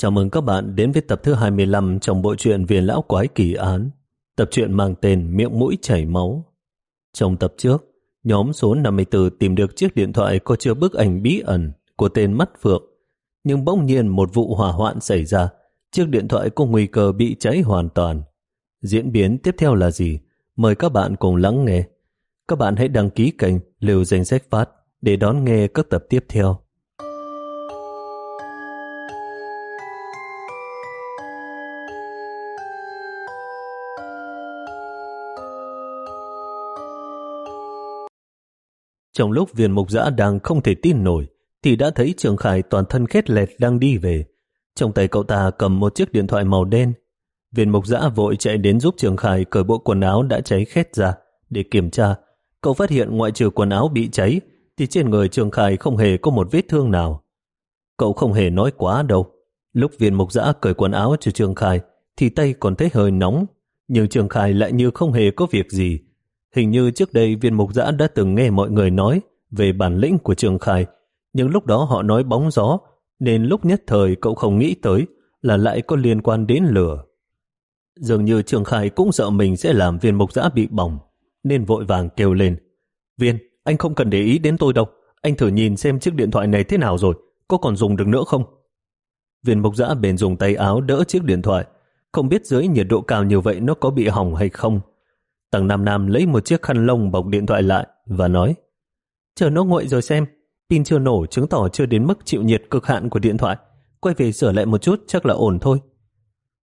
Chào mừng các bạn đến với tập thứ 25 trong bộ truyện Viên Lão Quái Kỳ Án. Tập truyện mang tên Miệng Mũi Chảy Máu. Trong tập trước, nhóm số 54 tìm được chiếc điện thoại có chứa bức ảnh bí ẩn của tên Mắt Phượng. Nhưng bỗng nhiên một vụ hỏa hoạn xảy ra, chiếc điện thoại có nguy cơ bị cháy hoàn toàn. Diễn biến tiếp theo là gì? Mời các bạn cùng lắng nghe. Các bạn hãy đăng ký kênh Liều Danh Sách Phát để đón nghe các tập tiếp theo. Trong lúc viên mục giã đang không thể tin nổi, thì đã thấy Trường Khải toàn thân khét lẹt đang đi về. Trong tay cậu ta cầm một chiếc điện thoại màu đen. Viên mục giã vội chạy đến giúp Trường Khải cởi bộ quần áo đã cháy khét ra. Để kiểm tra, cậu phát hiện ngoại trừ quần áo bị cháy, thì trên người Trường Khải không hề có một vết thương nào. Cậu không hề nói quá đâu. Lúc viên mục giã cởi quần áo cho Trường Khải, thì tay còn thấy hơi nóng, nhưng Trường Khải lại như không hề có việc gì. Hình như trước đây viên mục giã đã từng nghe mọi người nói về bản lĩnh của Trường Khai, nhưng lúc đó họ nói bóng gió, nên lúc nhất thời cậu không nghĩ tới là lại có liên quan đến lửa. Dường như Trường Khai cũng sợ mình sẽ làm viên mục giã bị bỏng, nên vội vàng kêu lên. Viên, anh không cần để ý đến tôi đâu, anh thử nhìn xem chiếc điện thoại này thế nào rồi, có còn dùng được nữa không? Viên mục giã bền dùng tay áo đỡ chiếc điện thoại, không biết dưới nhiệt độ cao như vậy nó có bị hỏng hay không. Tầng Nam Nam lấy một chiếc khăn lông bọc điện thoại lại và nói Chờ nó nguội rồi xem, pin chưa nổ chứng tỏ chưa đến mức chịu nhiệt cực hạn của điện thoại. Quay về sửa lại một chút chắc là ổn thôi.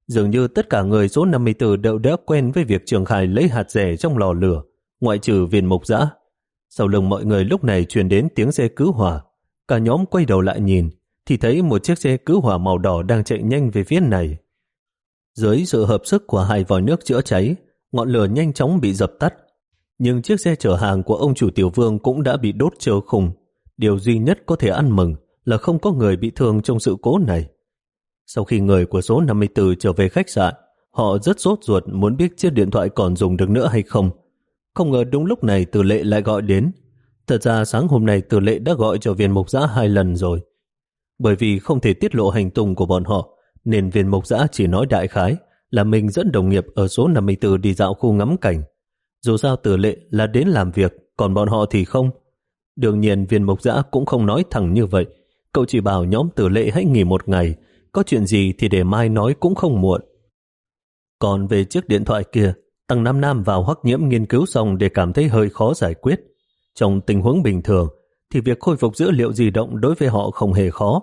Dường như tất cả người số 54 đều đã quen với việc Trường Khải lấy hạt rẻ trong lò lửa, ngoại trừ viên mục dã Sau lưng mọi người lúc này truyền đến tiếng xe cứu hỏa. Cả nhóm quay đầu lại nhìn, thì thấy một chiếc xe cứu hỏa màu đỏ đang chạy nhanh về phía này. Dưới sự hợp sức của hai vòi nước chữa cháy, ngọn lửa nhanh chóng bị dập tắt. Nhưng chiếc xe chở hàng của ông chủ tiểu vương cũng đã bị đốt trơ khùng. Điều duy nhất có thể ăn mừng là không có người bị thương trong sự cố này. Sau khi người của số 54 trở về khách sạn, họ rất sốt ruột muốn biết chiếc điện thoại còn dùng được nữa hay không. Không ngờ đúng lúc này Từ Lệ lại gọi đến. Thật ra sáng hôm nay Từ Lệ đã gọi cho viên mục giã hai lần rồi. Bởi vì không thể tiết lộ hành tung của bọn họ, nên viên mục giã chỉ nói đại khái là mình dẫn đồng nghiệp ở số 54 đi dạo khu ngắm cảnh. Dù sao tử lệ là đến làm việc, còn bọn họ thì không. Đương nhiên viên mộc dã cũng không nói thẳng như vậy. Cậu chỉ bảo nhóm tử lệ hãy nghỉ một ngày, có chuyện gì thì để mai nói cũng không muộn. Còn về chiếc điện thoại kia, Tăng Nam Nam vào hoắc nhiễm nghiên cứu xong để cảm thấy hơi khó giải quyết. Trong tình huống bình thường, thì việc khôi phục dữ liệu di động đối với họ không hề khó.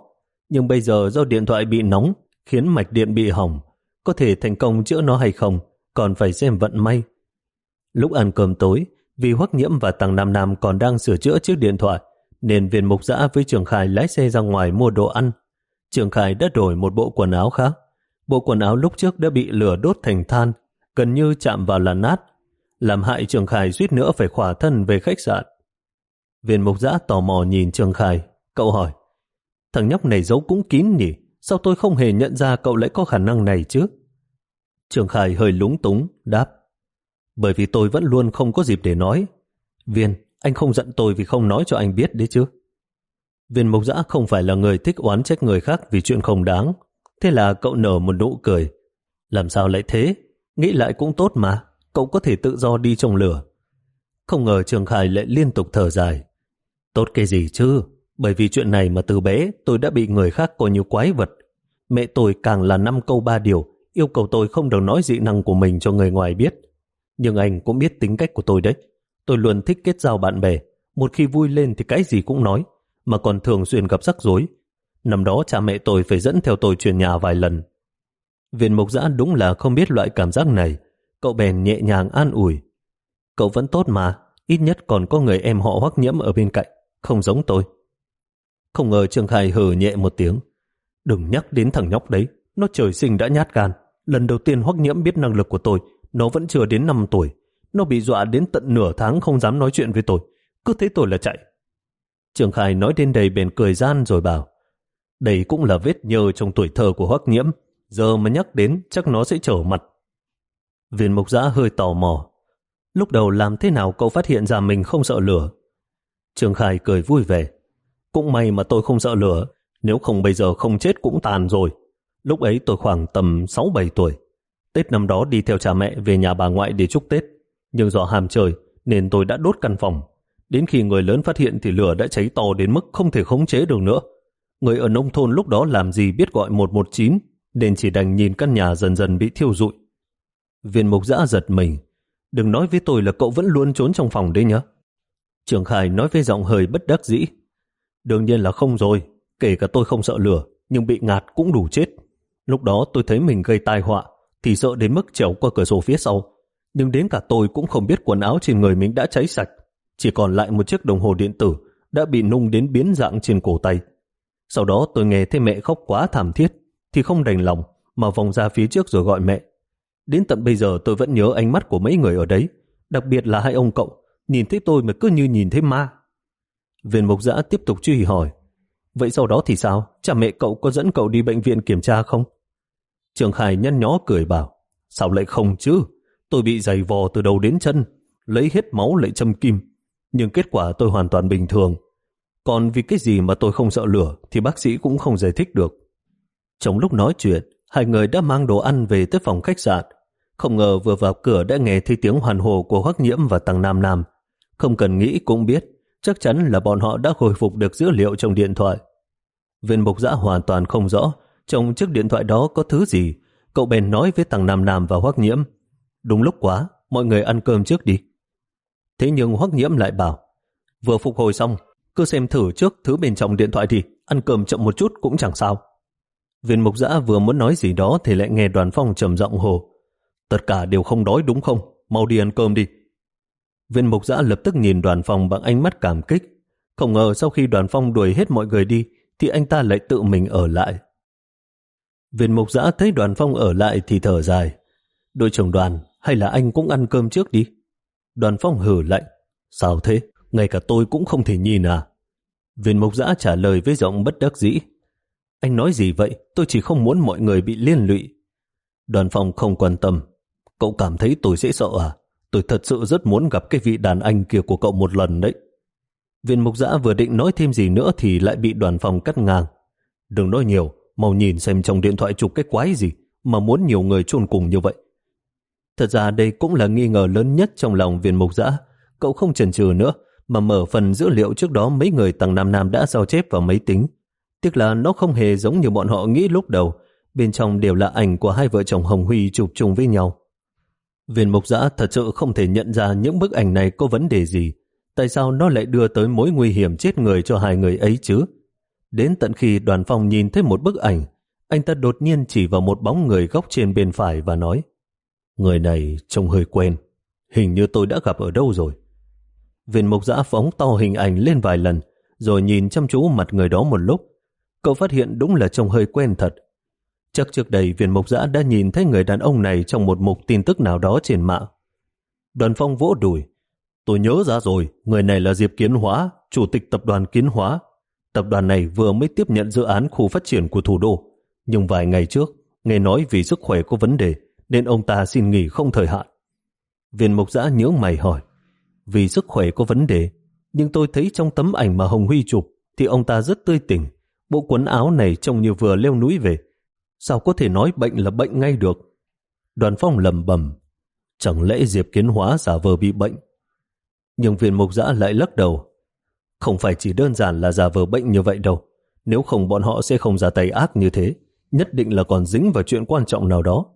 Nhưng bây giờ do điện thoại bị nóng, khiến mạch điện bị hỏng, có thể thành công chữa nó hay không, còn phải xem vận may. Lúc ăn cơm tối, vì Hoắc Nhiễm và Tăng Nam Nam còn đang sửa chữa chiếc điện thoại, nên viên mục giã với Trường Khải lái xe ra ngoài mua đồ ăn. Trường Khải đã đổi một bộ quần áo khác. Bộ quần áo lúc trước đã bị lửa đốt thành than, gần như chạm vào là nát, làm hại Trường Khải suýt nữa phải khỏa thân về khách sạn. Viên mục giã tò mò nhìn Trường Khải, cậu hỏi, thằng nhóc này giấu cũng kín nhỉ? Sao tôi không hề nhận ra cậu lại có khả năng này chứ? Trường Khải hơi lúng túng, đáp. Bởi vì tôi vẫn luôn không có dịp để nói. Viên, anh không giận tôi vì không nói cho anh biết đấy chứ. Viên mộc giã không phải là người thích oán trách người khác vì chuyện không đáng. Thế là cậu nở một nụ cười. Làm sao lại thế? Nghĩ lại cũng tốt mà. Cậu có thể tự do đi trong lửa. Không ngờ Trường Khải lại liên tục thở dài. Tốt cái gì chứ? Bởi vì chuyện này mà từ bé tôi đã bị người khác coi như quái vật. Mẹ tôi càng là năm câu ba điều, yêu cầu tôi không được nói dị năng của mình cho người ngoài biết. Nhưng anh cũng biết tính cách của tôi đấy. Tôi luôn thích kết giao bạn bè. Một khi vui lên thì cái gì cũng nói, mà còn thường xuyên gặp rắc rối. Năm đó cha mẹ tôi phải dẫn theo tôi chuyển nhà vài lần. Viện mục giã đúng là không biết loại cảm giác này. Cậu bèn nhẹ nhàng an ủi. Cậu vẫn tốt mà, ít nhất còn có người em họ hoắc nhiễm ở bên cạnh, không giống tôi. Không ngờ Trương Khai hừ nhẹ một tiếng. Đừng nhắc đến thằng nhóc đấy, nó trời sinh đã nhát gan. Lần đầu tiên hoắc nhiễm biết năng lực của tôi, nó vẫn chưa đến 5 tuổi. Nó bị dọa đến tận nửa tháng không dám nói chuyện với tôi. Cứ thấy tôi là chạy. Trường Khai nói đến đây bèn cười gian rồi bảo đây cũng là vết nhơ trong tuổi thơ của hoắc nhiễm. Giờ mà nhắc đến chắc nó sẽ trở mặt. Viên mục giã hơi tò mò. Lúc đầu làm thế nào cậu phát hiện ra mình không sợ lửa? Trường Khai cười vui vẻ. Cũng may mà tôi không sợ lửa, nếu không bây giờ không chết cũng tàn rồi. Lúc ấy tôi khoảng tầm 6-7 tuổi. Tết năm đó đi theo cha mẹ về nhà bà ngoại để chúc Tết. Nhưng do hàm trời nên tôi đã đốt căn phòng. Đến khi người lớn phát hiện thì lửa đã cháy to đến mức không thể khống chế được nữa. Người ở nông thôn lúc đó làm gì biết gọi 119 nên chỉ đành nhìn căn nhà dần dần bị thiêu rụi. Viên mục giã giật mình. Đừng nói với tôi là cậu vẫn luôn trốn trong phòng đấy nhá. Trường Khải nói với giọng hơi bất đắc dĩ. Đương nhiên là không rồi. Kể cả tôi không sợ lửa, nhưng bị ngạt cũng đủ chết. Lúc đó tôi thấy mình gây tai họa, thì sợ đến mức trèo qua cửa sổ phía sau. Nhưng đến cả tôi cũng không biết quần áo trên người mình đã cháy sạch. Chỉ còn lại một chiếc đồng hồ điện tử đã bị nung đến biến dạng trên cổ tay. Sau đó tôi nghe thấy mẹ khóc quá thảm thiết, thì không đành lòng mà vòng ra phía trước rồi gọi mẹ. Đến tận bây giờ tôi vẫn nhớ ánh mắt của mấy người ở đấy, đặc biệt là hai ông cậu, nhìn thấy tôi mà cứ như nhìn thấy ma. Viên mục giã tiếp tục truy hỏi, vậy sau đó thì sao? Cha mẹ cậu có dẫn cậu đi bệnh viện kiểm tra không? Trường Khải nhăn nhó cười bảo, sao lại không chứ? Tôi bị giày vò từ đầu đến chân, lấy hết máu lại châm kim, nhưng kết quả tôi hoàn toàn bình thường. Còn vì cái gì mà tôi không sợ lửa thì bác sĩ cũng không giải thích được. Trong lúc nói chuyện, hai người đã mang đồ ăn về tới phòng khách sạn. Không ngờ vừa vào cửa đã nghe thấy tiếng hoàn hồ của Hoắc Nhiễm và Tăng Nam Nam. Không cần nghĩ cũng biết, chắc chắn là bọn họ đã hồi phục được dữ liệu trong điện thoại. Viên mục giã hoàn toàn không rõ trong chiếc điện thoại đó có thứ gì. Cậu bèn nói với Tăng Nam Nam và Hoắc Nhiễm. Đúng lúc quá, mọi người ăn cơm trước đi. Thế nhưng Hoắc Nhiễm lại bảo, vừa phục hồi xong, cứ xem thử trước thứ bên trong điện thoại đi, ăn cơm chậm một chút cũng chẳng sao. Viên mục giã vừa muốn nói gì đó thì lại nghe đoàn phong trầm giọng hồ. Tất cả đều không đói đúng không? Mau đi ăn cơm đi. Viên mục giã lập tức nhìn đoàn phong bằng ánh mắt cảm kích. Không ngờ sau khi đoàn phong đuổi hết mọi người đi thì anh ta lại tự mình ở lại. Viên mục giã thấy đoàn phong ở lại thì thở dài. Đội trưởng đoàn, hay là anh cũng ăn cơm trước đi? Đoàn phong hử lạnh. Sao thế? Ngay cả tôi cũng không thể nhìn à? Viên mục giã trả lời với giọng bất đắc dĩ. Anh nói gì vậy? Tôi chỉ không muốn mọi người bị liên lụy. Đoàn phong không quan tâm. Cậu cảm thấy tôi sẽ sợ à? Tôi thật sự rất muốn gặp cái vị đàn anh kia của cậu một lần đấy. Viên mục giã vừa định nói thêm gì nữa thì lại bị đoàn phòng cắt ngang. Đừng nói nhiều, mau nhìn xem trong điện thoại chụp cái quái gì mà muốn nhiều người chôn cùng như vậy. Thật ra đây cũng là nghi ngờ lớn nhất trong lòng viên mục giã. Cậu không chần chừ nữa mà mở phần dữ liệu trước đó mấy người tầng Nam Nam đã giao chép vào máy tính. Tiếc là nó không hề giống như bọn họ nghĩ lúc đầu. Bên trong đều là ảnh của hai vợ chồng Hồng Huy chụp chung với nhau. Viên mục giã thật sự không thể nhận ra những bức ảnh này có vấn đề gì. Tại sao nó lại đưa tới mối nguy hiểm chết người cho hai người ấy chứ? Đến tận khi đoàn phòng nhìn thấy một bức ảnh, anh ta đột nhiên chỉ vào một bóng người góc trên bên phải và nói Người này trông hơi quen, hình như tôi đã gặp ở đâu rồi. Viên mục giã phóng to hình ảnh lên vài lần, rồi nhìn chăm chú mặt người đó một lúc. Cậu phát hiện đúng là trông hơi quen thật. Chắc trước đây viên mục giã đã nhìn thấy người đàn ông này trong một mục tin tức nào đó trên mạng. Đoàn phong vỗ đùi. Tôi nhớ ra rồi, người này là Diệp Kiến Hóa, chủ tịch tập đoàn Kiến Hóa. Tập đoàn này vừa mới tiếp nhận dự án khu phát triển của thủ đô. Nhưng vài ngày trước, nghe nói vì sức khỏe có vấn đề, nên ông ta xin nghỉ không thời hạn. Viên mục giã nhớ mày hỏi, vì sức khỏe có vấn đề, nhưng tôi thấy trong tấm ảnh mà Hồng Huy chụp thì ông ta rất tươi tỉnh. Bộ quần áo này trông như vừa leo núi về. Sao có thể nói bệnh là bệnh ngay được? Đoàn phong lầm bầm. Chẳng lẽ Diệp Kiến Hóa giả vờ bị bệnh? Nhưng viên mục giã lại lắc đầu. Không phải chỉ đơn giản là giả vờ bệnh như vậy đâu. Nếu không bọn họ sẽ không ra tay ác như thế. Nhất định là còn dính vào chuyện quan trọng nào đó.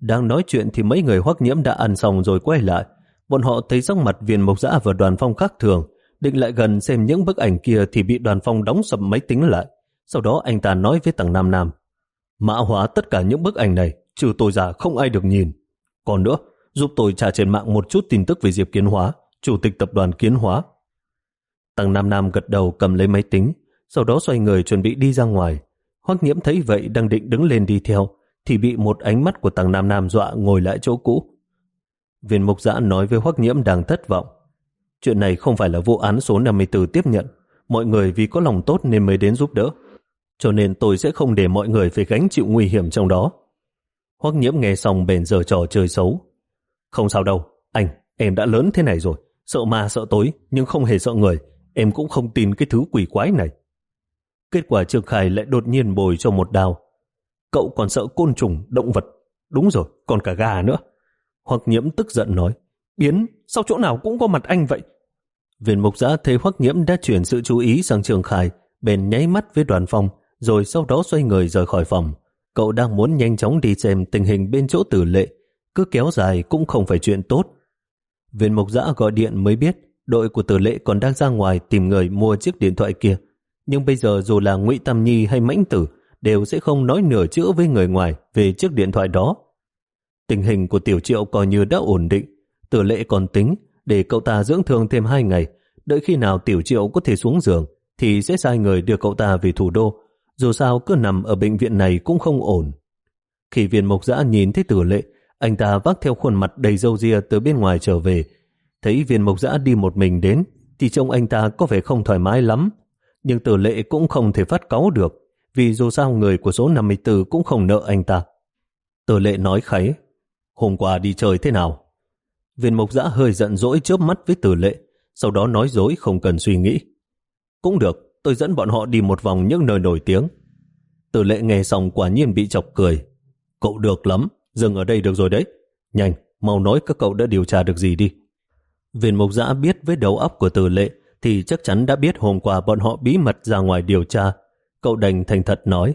Đang nói chuyện thì mấy người hoắc nhiễm đã ăn xong rồi quay lại. Bọn họ thấy sắc mặt viên mộc giã và đoàn phong khác thường. Định lại gần xem những bức ảnh kia thì bị đoàn phong đóng sập máy tính lại. Sau đó anh ta nói với tầng Nam Nam. Mã hóa tất cả những bức ảnh này, trừ tôi giả không ai được nhìn. Còn nữa, giúp tôi trả trên mạng một chút tin tức về Diệp Kiến Hóa, chủ tịch tập đoàn Kiến Hóa. Tầng Nam Nam gật đầu cầm lấy máy tính, sau đó xoay người chuẩn bị đi ra ngoài. Hoắc nhiễm thấy vậy đang định đứng lên đi theo, thì bị một ánh mắt của tầng Nam Nam dọa ngồi lại chỗ cũ. Viên mục giã nói với Hoắc nhiễm đang thất vọng. Chuyện này không phải là vụ án số 54 tiếp nhận. Mọi người vì có lòng tốt nên mới đến giúp đỡ. Cho nên tôi sẽ không để mọi người phải gánh chịu nguy hiểm trong đó. Hoắc nhiễm nghe xong bền giờ trò chơi xấu. Không sao đâu, anh, em đã lớn thế này rồi. Sợ ma sợ tối, nhưng không hề sợ người. Em cũng không tin cái thứ quỷ quái này. Kết quả Trương Khải lại đột nhiên bồi cho một đào. cậu còn sợ côn trùng, động vật. Đúng rồi, còn cả gà nữa. Hoắc nhiễm tức giận nói, biến, sao chỗ nào cũng có mặt anh vậy? Viên mục giã thấy Hoắc nhiễm đã chuyển sự chú ý sang Trường Khải, bèn nháy mắt với đoàn phong, rồi sau đó xoay người rời khỏi phòng. Cậu đang muốn nhanh chóng đi xem tình hình bên chỗ tử lệ, cứ kéo dài cũng không phải chuyện tốt. Viên mục giã gọi điện mới biết đội của tử lệ còn đang ra ngoài tìm người mua chiếc điện thoại kia. Nhưng bây giờ dù là ngụy Tam Nhi hay Mãnh Tử đều sẽ không nói nửa chữ với người ngoài về chiếc điện thoại đó. Tình hình của Tiểu Triệu coi như đã ổn định. Tử lệ còn tính để cậu ta dưỡng thương thêm hai ngày. Đợi khi nào Tiểu Triệu có thể xuống giường thì sẽ sai người đưa cậu ta về thủ đô. Dù sao cứ nằm ở bệnh viện này cũng không ổn. Khi viên mộc giã nhìn thấy tử lệ, anh ta vác theo khuôn mặt đầy râu ria từ bên ngoài trở về. Thấy viên mộc giã đi một mình đến, thì trông anh ta có vẻ không thoải mái lắm. Nhưng tử lệ cũng không thể phát cáu được, vì dù sao người của số 54 cũng không nợ anh ta. Tử lệ nói kháy, hôm qua đi chơi thế nào? Viên mộc giã hơi giận dỗi chớp mắt với tử lệ, sau đó nói dối không cần suy nghĩ. Cũng được, tôi dẫn bọn họ đi một vòng những nơi nổi tiếng. Tử lệ nghe xong quả nhiên bị chọc cười. Cậu được lắm, dừng ở đây được rồi đấy. Nhanh, mau nói các cậu đã điều tra được gì đi. Viên mục giã biết với đầu óc của tử lệ thì chắc chắn đã biết hôm qua bọn họ bí mật ra ngoài điều tra. Cậu đành thành thật nói.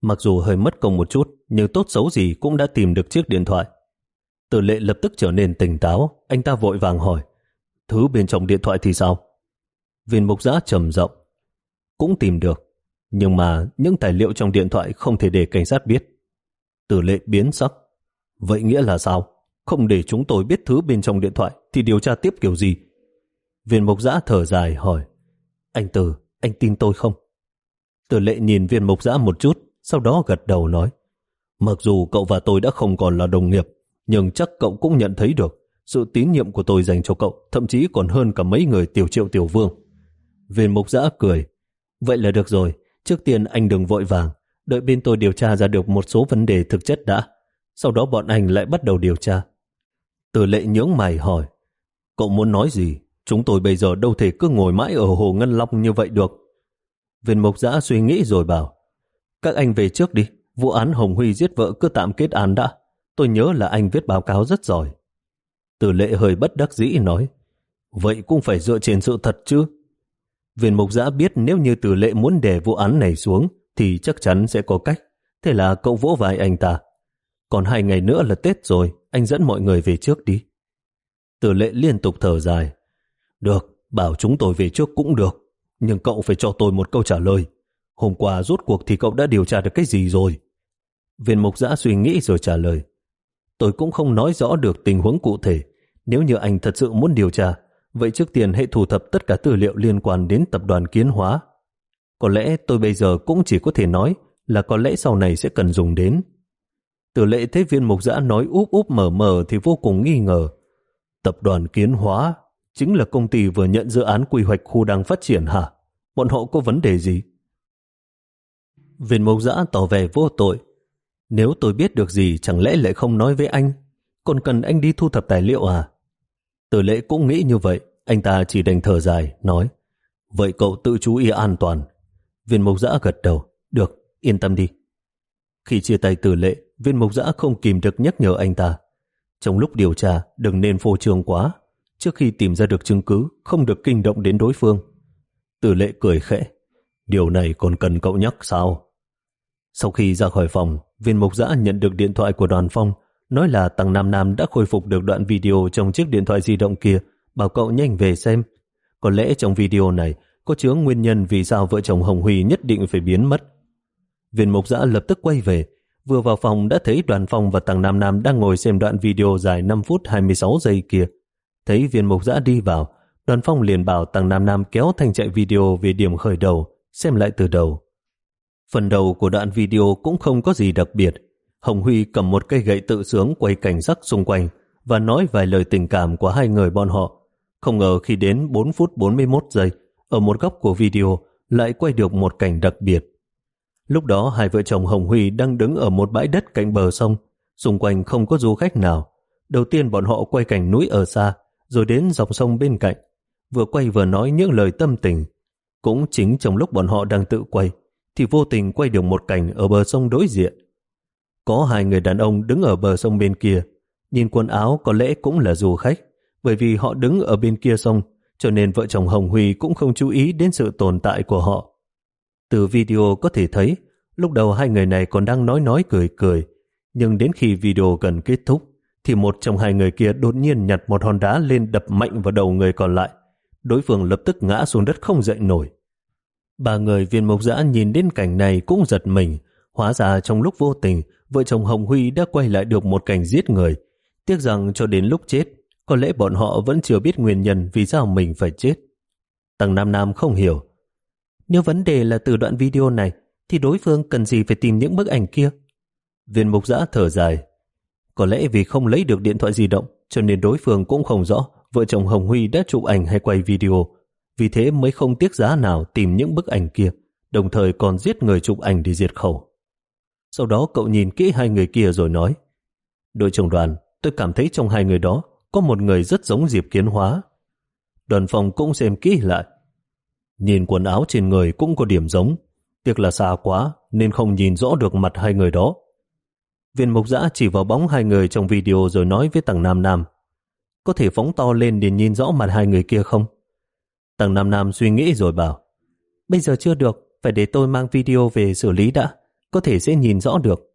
Mặc dù hơi mất công một chút, nhưng tốt xấu gì cũng đã tìm được chiếc điện thoại. Tử lệ lập tức trở nên tỉnh táo, anh ta vội vàng hỏi. Thứ bên trong điện thoại thì sao? Viên mục giã trầm rộng. Cũng tìm được, nhưng mà những tài liệu trong điện thoại không thể để cảnh sát biết. Tử lệ biến sắc. Vậy nghĩa là sao? Không để chúng tôi biết thứ bên trong điện thoại thì điều tra tiếp kiểu gì? Viên mục giã thở dài hỏi. Anh Tử, anh tin tôi không? Tử lệ nhìn viên mục giã một chút, sau đó gật đầu nói. Mặc dù cậu và tôi đã không còn là đồng nghiệp, nhưng chắc cậu cũng nhận thấy được sự tín nhiệm của tôi dành cho cậu thậm chí còn hơn cả mấy người tiểu triệu tiểu vương. Viên mục giã cười. Vậy là được rồi, trước tiên anh đừng vội vàng, đợi bên tôi điều tra ra được một số vấn đề thực chất đã. Sau đó bọn anh lại bắt đầu điều tra. Từ lệ nhướng mày hỏi, cậu muốn nói gì? Chúng tôi bây giờ đâu thể cứ ngồi mãi ở Hồ Ngân Long như vậy được. Viên mộc giã suy nghĩ rồi bảo, các anh về trước đi, vụ án Hồng Huy giết vợ cứ tạm kết án đã. Tôi nhớ là anh viết báo cáo rất giỏi. Từ lệ hơi bất đắc dĩ nói, vậy cũng phải dựa trên sự thật chứ. Viên mục giã biết nếu như từ lệ muốn đè vụ án này xuống thì chắc chắn sẽ có cách. Thế là cậu vỗ vai anh ta. Còn hai ngày nữa là Tết rồi, anh dẫn mọi người về trước đi. Từ lệ liên tục thở dài. Được, bảo chúng tôi về trước cũng được. Nhưng cậu phải cho tôi một câu trả lời. Hôm qua rốt cuộc thì cậu đã điều tra được cái gì rồi? Viên mục giã suy nghĩ rồi trả lời. Tôi cũng không nói rõ được tình huống cụ thể. Nếu như anh thật sự muốn điều tra, vậy trước tiên hãy thu thập tất cả tư liệu liên quan đến tập đoàn kiến hóa. Có lẽ tôi bây giờ cũng chỉ có thể nói là có lẽ sau này sẽ cần dùng đến. Tử lệ thấy viên mục giã nói úp úp mở mở thì vô cùng nghi ngờ. Tập đoàn kiến hóa chính là công ty vừa nhận dự án quy hoạch khu đang phát triển hả? Bọn họ có vấn đề gì? Viên mục giã tỏ vẻ vô tội. Nếu tôi biết được gì chẳng lẽ lại không nói với anh? Còn cần anh đi thu thập tài liệu à? Tử lễ cũng nghĩ như vậy. Anh ta chỉ đành thở dài, nói Vậy cậu tự chú ý an toàn. Viên Mộc giã gật đầu. Được, yên tâm đi. Khi chia tay tử lệ, viên Mộc giã không kìm được nhắc nhở anh ta. Trong lúc điều tra, đừng nên phô trương quá. Trước khi tìm ra được chứng cứ, không được kinh động đến đối phương. Tử lệ cười khẽ. Điều này còn cần cậu nhắc sao? Sau khi ra khỏi phòng, viên Mộc giã nhận được điện thoại của đoàn phong, nói là Tăng Nam Nam đã khôi phục được đoạn video trong chiếc điện thoại di động kia, bảo cậu nhanh về xem. Có lẽ trong video này có chứa nguyên nhân vì sao vợ chồng Hồng Huy nhất định phải biến mất. Viên mục giã lập tức quay về, vừa vào phòng đã thấy đoàn phong và Tăng Nam Nam đang ngồi xem đoạn video dài 5 phút 26 giây kia. Thấy viên mục giã đi vào, đoàn phong liền bảo Tăng Nam Nam kéo thanh chạy video về điểm khởi đầu, xem lại từ đầu. Phần đầu của đoạn video cũng không có gì đặc biệt. Hồng Huy cầm một cây gậy tự sướng quay cảnh sắc xung quanh và nói vài lời tình cảm của hai người bọn họ. Không ngờ khi đến 4 phút 41 giây, ở một góc của video lại quay được một cảnh đặc biệt. Lúc đó hai vợ chồng Hồng Huy đang đứng ở một bãi đất cạnh bờ sông, xung quanh không có du khách nào. Đầu tiên bọn họ quay cảnh núi ở xa, rồi đến dòng sông bên cạnh, vừa quay vừa nói những lời tâm tình. Cũng chính trong lúc bọn họ đang tự quay, thì vô tình quay được một cảnh ở bờ sông đối diện. Có hai người đàn ông đứng ở bờ sông bên kia, nhìn quần áo có lẽ cũng là du khách, bởi vì họ đứng ở bên kia sông, cho nên vợ chồng Hồng Huy cũng không chú ý đến sự tồn tại của họ. Từ video có thể thấy, lúc đầu hai người này còn đang nói nói cười cười, nhưng đến khi video gần kết thúc, thì một trong hai người kia đột nhiên nhặt một hòn đá lên đập mạnh vào đầu người còn lại. Đối phương lập tức ngã xuống đất không dậy nổi. Ba người viên mộc dã nhìn đến cảnh này cũng giật mình, hóa ra trong lúc vô tình, vợ chồng Hồng Huy đã quay lại được một cảnh giết người. Tiếc rằng cho đến lúc chết, có lẽ bọn họ vẫn chưa biết nguyên nhân vì sao mình phải chết. Tầng Nam Nam không hiểu. Nếu vấn đề là từ đoạn video này, thì đối phương cần gì phải tìm những bức ảnh kia? Viên mục giã thở dài. Có lẽ vì không lấy được điện thoại di động, cho nên đối phương cũng không rõ vợ chồng Hồng Huy đã chụp ảnh hay quay video. Vì thế mới không tiếc giá nào tìm những bức ảnh kia, đồng thời còn giết người chụp ảnh để diệt khẩu. Sau đó cậu nhìn kỹ hai người kia rồi nói Đội trưởng đoàn, tôi cảm thấy trong hai người đó có một người rất giống Diệp Kiến Hóa. Đoàn phòng cũng xem kỹ lại. Nhìn quần áo trên người cũng có điểm giống, tiếc là xa quá nên không nhìn rõ được mặt hai người đó. Viên mục giã chỉ vào bóng hai người trong video rồi nói với tầng Nam Nam có thể phóng to lên để nhìn rõ mặt hai người kia không? Tầng Nam Nam suy nghĩ rồi bảo bây giờ chưa được, phải để tôi mang video về xử lý đã, có thể sẽ nhìn rõ được.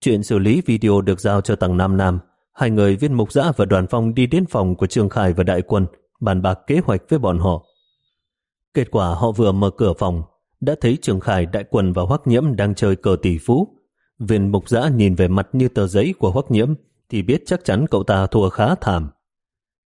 Chuyện xử lý video được giao cho tầng Nam Nam hai người viên mục giã và đoàn phong đi đến phòng của Trương Khải và đại quân, bàn bạc kế hoạch với bọn họ. Kết quả họ vừa mở cửa phòng, đã thấy Trương Khải, đại quân và Hoắc Nhiễm đang chơi cờ tỷ phú. Viên mục giã nhìn về mặt như tờ giấy của Hoắc Nhiễm thì biết chắc chắn cậu ta thua khá thảm.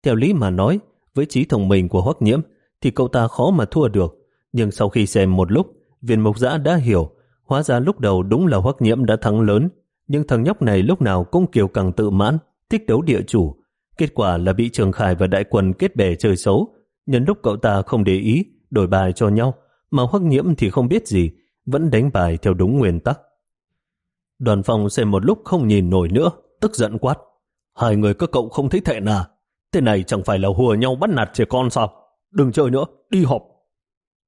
Theo lý mà nói, với trí thông minh của Hoắc Nhiễm thì cậu ta khó mà thua được, nhưng sau khi xem một lúc, viên mục giã đã hiểu, hóa ra lúc đầu đúng là Hoắc Nhiễm đã thắng lớn, nhưng thằng nhóc này lúc nào cũng kiều càng tự mãn, thích đấu địa chủ. Kết quả là bị Trường Khải và đại quân kết bè chơi xấu. Nhân lúc cậu ta không để ý, đổi bài cho nhau, mà hoắc nhiễm thì không biết gì, vẫn đánh bài theo đúng nguyên tắc. Đoàn phòng xem một lúc không nhìn nổi nữa, tức giận quát. Hai người các cậu không thấy thẹn à? Thế này chẳng phải là hùa nhau bắt nạt trẻ con sao? Đừng chơi nữa, đi họp.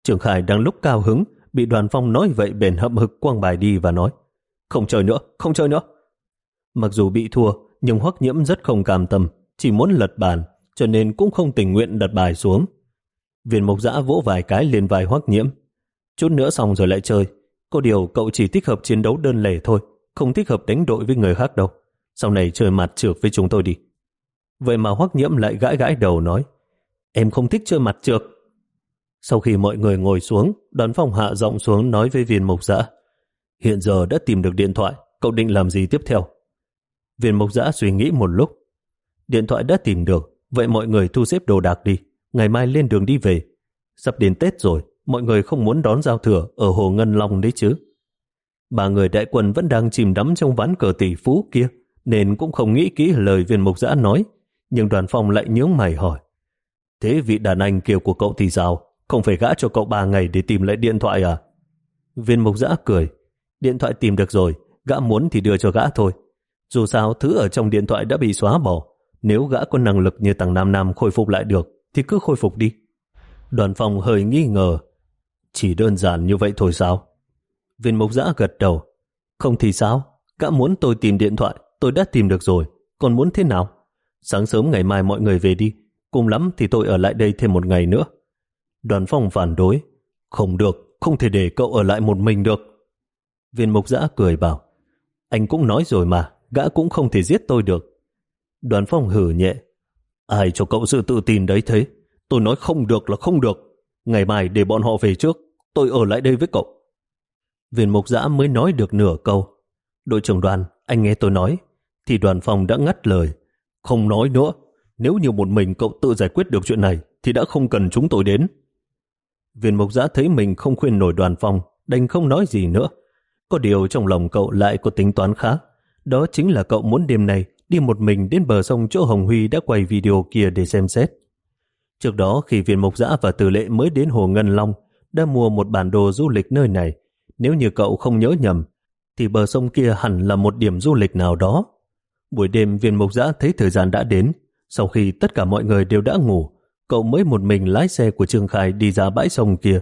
Trường Khải đang lúc cao hứng, bị đoàn phong nói vậy bền hậm hực quăng bài đi và nói không chơi nữa, không chơi nữa. Mặc dù bị thua, nhưng Hoắc Nhiễm rất không cam tâm, chỉ muốn lật bàn, cho nên cũng không tình nguyện đặt bài xuống. Viên mộc giã vỗ vài cái lên vai Hoắc Nhiễm. Chút nữa xong rồi lại chơi. Có điều cậu chỉ thích hợp chiến đấu đơn lẻ thôi, không thích hợp đánh đội với người khác đâu. Sau này chơi mặt trượt với chúng tôi đi. Vậy mà Hoắc Nhiễm lại gãi gãi đầu nói, em không thích chơi mặt trượt. Sau khi mọi người ngồi xuống, đoàn phòng hạ giọng xuống nói với viên mộc giã. Hiện giờ đã tìm được điện thoại, cậu định làm gì tiếp theo? Viên mộc giã suy nghĩ một lúc. Điện thoại đã tìm được, vậy mọi người thu xếp đồ đạc đi, ngày mai lên đường đi về. Sắp đến Tết rồi, mọi người không muốn đón giao thừa ở Hồ Ngân Long đấy chứ. Ba người đại quân vẫn đang chìm đắm trong ván cờ tỷ phú kia, nên cũng không nghĩ kỹ lời viên mộc giã nói, nhưng đoàn phòng lại nhướng mày hỏi. Thế vị đàn anh kia của cậu thì sao? Không phải gã cho cậu ba ngày để tìm lại điện thoại à? Viên mộc giã cười. Điện thoại tìm được rồi, gã muốn thì đưa cho gã thôi. Dù sao, thứ ở trong điện thoại đã bị xóa bỏ. Nếu gã có năng lực như tàng Nam Nam khôi phục lại được, thì cứ khôi phục đi. Đoàn phòng hơi nghi ngờ. Chỉ đơn giản như vậy thôi sao? Viên mục giã gật đầu. Không thì sao? Gã muốn tôi tìm điện thoại, tôi đã tìm được rồi. Còn muốn thế nào? Sáng sớm ngày mai mọi người về đi. Cùng lắm thì tôi ở lại đây thêm một ngày nữa. Đoàn Phong phản đối. Không được, không thể để cậu ở lại một mình được. Viên mục giã cười bảo. Anh cũng nói rồi mà, gã cũng không thể giết tôi được. Đoàn phong hử nhẹ. Ai cho cậu sự tự tin đấy thế? Tôi nói không được là không được. Ngày mai để bọn họ về trước, tôi ở lại đây với cậu. Viên mục giã mới nói được nửa câu. Đội trưởng đoàn, anh nghe tôi nói, thì đoàn phong đã ngắt lời. Không nói nữa, nếu như một mình cậu tự giải quyết được chuyện này, thì đã không cần chúng tôi đến. Viên mục giã thấy mình không khuyên nổi đoàn phong, đành không nói gì nữa. Có điều trong lòng cậu lại có tính toán khác. Đó chính là cậu muốn đêm này đi một mình đến bờ sông chỗ Hồng Huy đã quay video kia để xem xét. Trước đó khi viên mục giã và tử lệ mới đến Hồ Ngân Long đã mua một bản đồ du lịch nơi này. Nếu như cậu không nhớ nhầm, thì bờ sông kia hẳn là một điểm du lịch nào đó. Buổi đêm viên mục giã thấy thời gian đã đến. Sau khi tất cả mọi người đều đã ngủ, cậu mới một mình lái xe của Trương Khai đi ra bãi sông kia.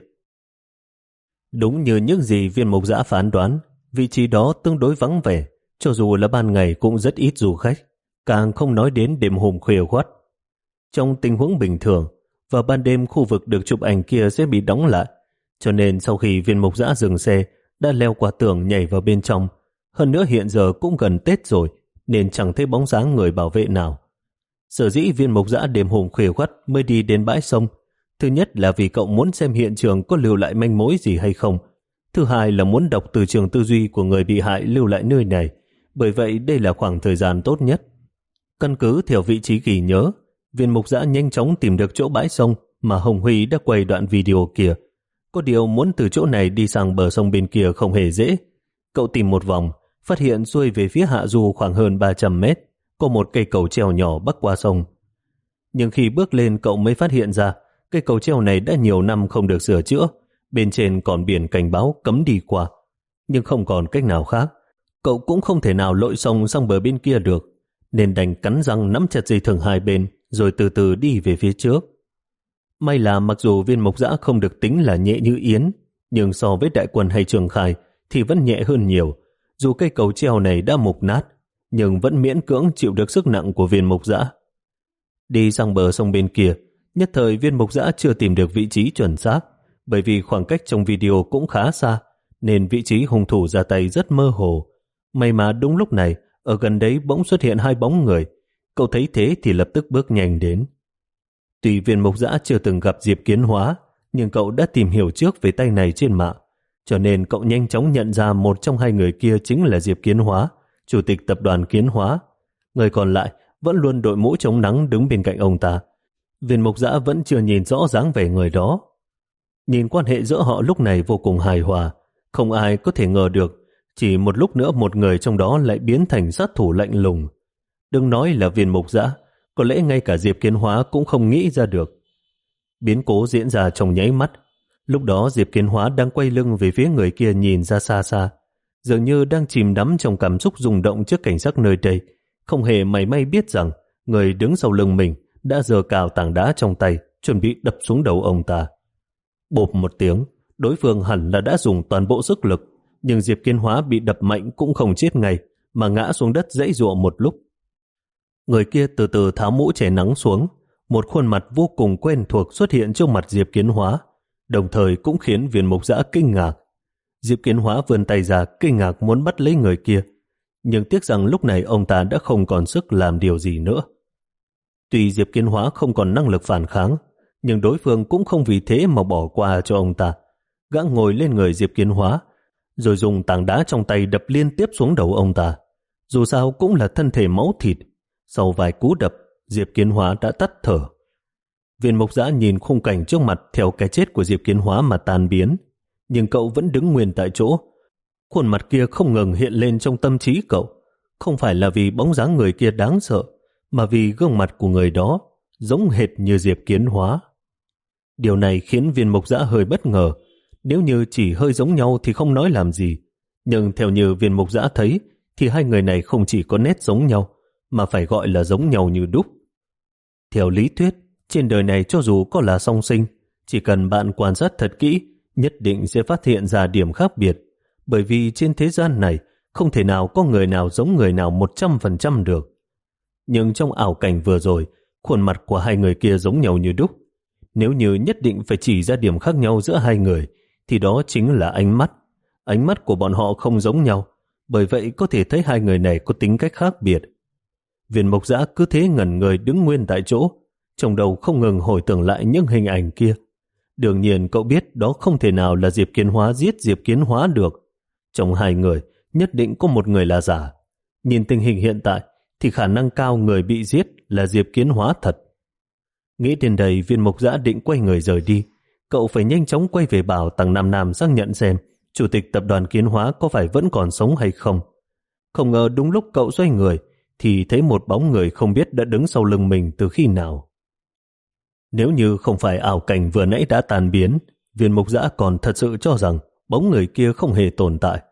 Đúng như những gì viên mục giã phán đoán, vị trí đó tương đối vắng vẻ, cho dù là ban ngày cũng rất ít du khách, càng không nói đến đêm hôm khuya khoát. Trong tình huống bình thường, vào ban đêm khu vực được chụp ảnh kia sẽ bị đóng lại, cho nên sau khi viên mục giã dừng xe, đã leo qua tường nhảy vào bên trong. Hơn nữa hiện giờ cũng gần Tết rồi, nên chẳng thấy bóng dáng người bảo vệ nào. Sở dĩ viên mục giã đêm hùng khuya khuất mới đi đến bãi sông. Thứ nhất là vì cậu muốn xem hiện trường có lưu lại manh mối gì hay không. Thứ hai là muốn đọc từ trường tư duy của người bị hại lưu lại nơi này. Bởi vậy đây là khoảng thời gian tốt nhất. Căn cứ theo vị trí ghi nhớ, viên mục giã nhanh chóng tìm được chỗ bãi sông mà Hồng Huy đã quay đoạn video kia. Có điều muốn từ chỗ này đi sang bờ sông bên kia không hề dễ. Cậu tìm một vòng, phát hiện xuôi về phía hạ du khoảng hơn 300 mét, có một cây cầu treo nhỏ bắc qua sông. Nhưng khi bước lên cậu mới phát hiện ra, cây cầu treo này đã nhiều năm không được sửa chữa, bên trên còn biển cảnh báo cấm đi qua. Nhưng không còn cách nào khác, cậu cũng không thể nào lội sông sang bờ bên kia được, nên đành cắn răng nắm chặt dây thừng hai bên, rồi từ từ đi về phía trước. May là mặc dù viên mộc dã không được tính là nhẹ như yến, nhưng so với đại quân hay trường khai thì vẫn nhẹ hơn nhiều. Dù cây cầu treo này đã mục nát, nhưng vẫn miễn cưỡng chịu được sức nặng của viên mộc dã. Đi sang bờ sông bên kia, nhất thời viên mộc dã chưa tìm được vị trí chuẩn xác, bởi vì khoảng cách trong video cũng khá xa, nên vị trí hung thủ ra tay rất mơ hồ. May mà đúng lúc này, ở gần đấy bỗng xuất hiện hai bóng người. Cậu thấy thế thì lập tức bước nhanh đến. Tuy viên mộc dã chưa từng gặp Diệp Kiến Hóa, nhưng cậu đã tìm hiểu trước về tay này trên mạng, cho nên cậu nhanh chóng nhận ra một trong hai người kia chính là Diệp Kiến Hóa, chủ tịch tập đoàn Kiến Hóa. Người còn lại vẫn luôn đội mũ chống nắng đứng bên cạnh ông ta. Viên mộc giã vẫn chưa nhìn rõ dáng vẻ người đó. Nhìn quan hệ giữa họ lúc này vô cùng hài hòa, không ai có thể ngờ được chỉ một lúc nữa một người trong đó lại biến thành sát thủ lạnh lùng. Đừng nói là viên mục giã, có lẽ ngay cả Diệp Kiến Hóa cũng không nghĩ ra được. Biến cố diễn ra trong nháy mắt. Lúc đó Diệp Kiến Hóa đang quay lưng về phía người kia nhìn ra xa xa. Dường như đang chìm đắm trong cảm xúc rung động trước cảnh sắc nơi đây. Không hề mảy may biết rằng người đứng sau lưng mình đã giờ cào tảng đá trong tay, chuẩn bị đập xuống đầu ông ta. Bộp một tiếng, đối phương hẳn là đã dùng toàn bộ sức lực, nhưng Diệp Kiến Hóa bị đập mạnh cũng không chết ngay, mà ngã xuống đất dãy ruộng một lúc. Người kia từ từ tháo mũ che nắng xuống, một khuôn mặt vô cùng quen thuộc xuất hiện trước mặt Diệp Kiến Hóa, đồng thời cũng khiến viên mục giã kinh ngạc. Diệp Kiến Hóa vươn tay ra kinh ngạc muốn bắt lấy người kia, nhưng tiếc rằng lúc này ông ta đã không còn sức làm điều gì nữa. Tuy Diệp Kiến Hóa không còn năng lực phản kháng, nhưng đối phương cũng không vì thế mà bỏ qua cho ông ta. Gã ngồi lên người Diệp Kiến Hóa, rồi dùng tảng đá trong tay đập liên tiếp xuống đầu ông ta. Dù sao cũng là thân thể máu thịt, sau vài cú đập, Diệp Kiến Hóa đã tắt thở. Viên mộc giã nhìn khung cảnh trước mặt theo cái chết của Diệp Kiến Hóa mà tan biến, nhưng cậu vẫn đứng nguyên tại chỗ. Khuôn mặt kia không ngừng hiện lên trong tâm trí cậu, không phải là vì bóng dáng người kia đáng sợ, mà vì gương mặt của người đó giống hệt như Diệp Kiến Hóa. Điều này khiến viên mộc giã hơi bất ngờ. Nếu như chỉ hơi giống nhau thì không nói làm gì. Nhưng theo như viên mộc giã thấy, thì hai người này không chỉ có nét giống nhau, mà phải gọi là giống nhau như đúc. Theo lý thuyết, trên đời này cho dù có là song sinh, chỉ cần bạn quan sát thật kỹ, nhất định sẽ phát hiện ra điểm khác biệt, bởi vì trên thế gian này không thể nào có người nào giống người nào 100% được. Nhưng trong ảo cảnh vừa rồi, khuôn mặt của hai người kia giống nhau như đúc. Nếu như nhất định phải chỉ ra điểm khác nhau giữa hai người, thì đó chính là ánh mắt. Ánh mắt của bọn họ không giống nhau, bởi vậy có thể thấy hai người này có tính cách khác biệt. Viên mộc giã cứ thế ngẩn người đứng nguyên tại chỗ, trong đầu không ngừng hồi tưởng lại những hình ảnh kia. Đương nhiên cậu biết đó không thể nào là Diệp Kiến Hóa giết Diệp Kiến Hóa được. Trong hai người, nhất định có một người là giả. Nhìn tình hình hiện tại, thì khả năng cao người bị giết là Diệp Kiến Hóa thật. Nghĩ đến đây, viên mộc giã định quay người rời đi. Cậu phải nhanh chóng quay về bảo tầng Nam Nam xác nhận xem chủ tịch tập đoàn Kiến Hóa có phải vẫn còn sống hay không. Không ngờ đúng lúc cậu xoay người, thì thấy một bóng người không biết đã đứng sau lưng mình từ khi nào. Nếu như không phải ảo cảnh vừa nãy đã tàn biến, viên mục giã còn thật sự cho rằng bóng người kia không hề tồn tại.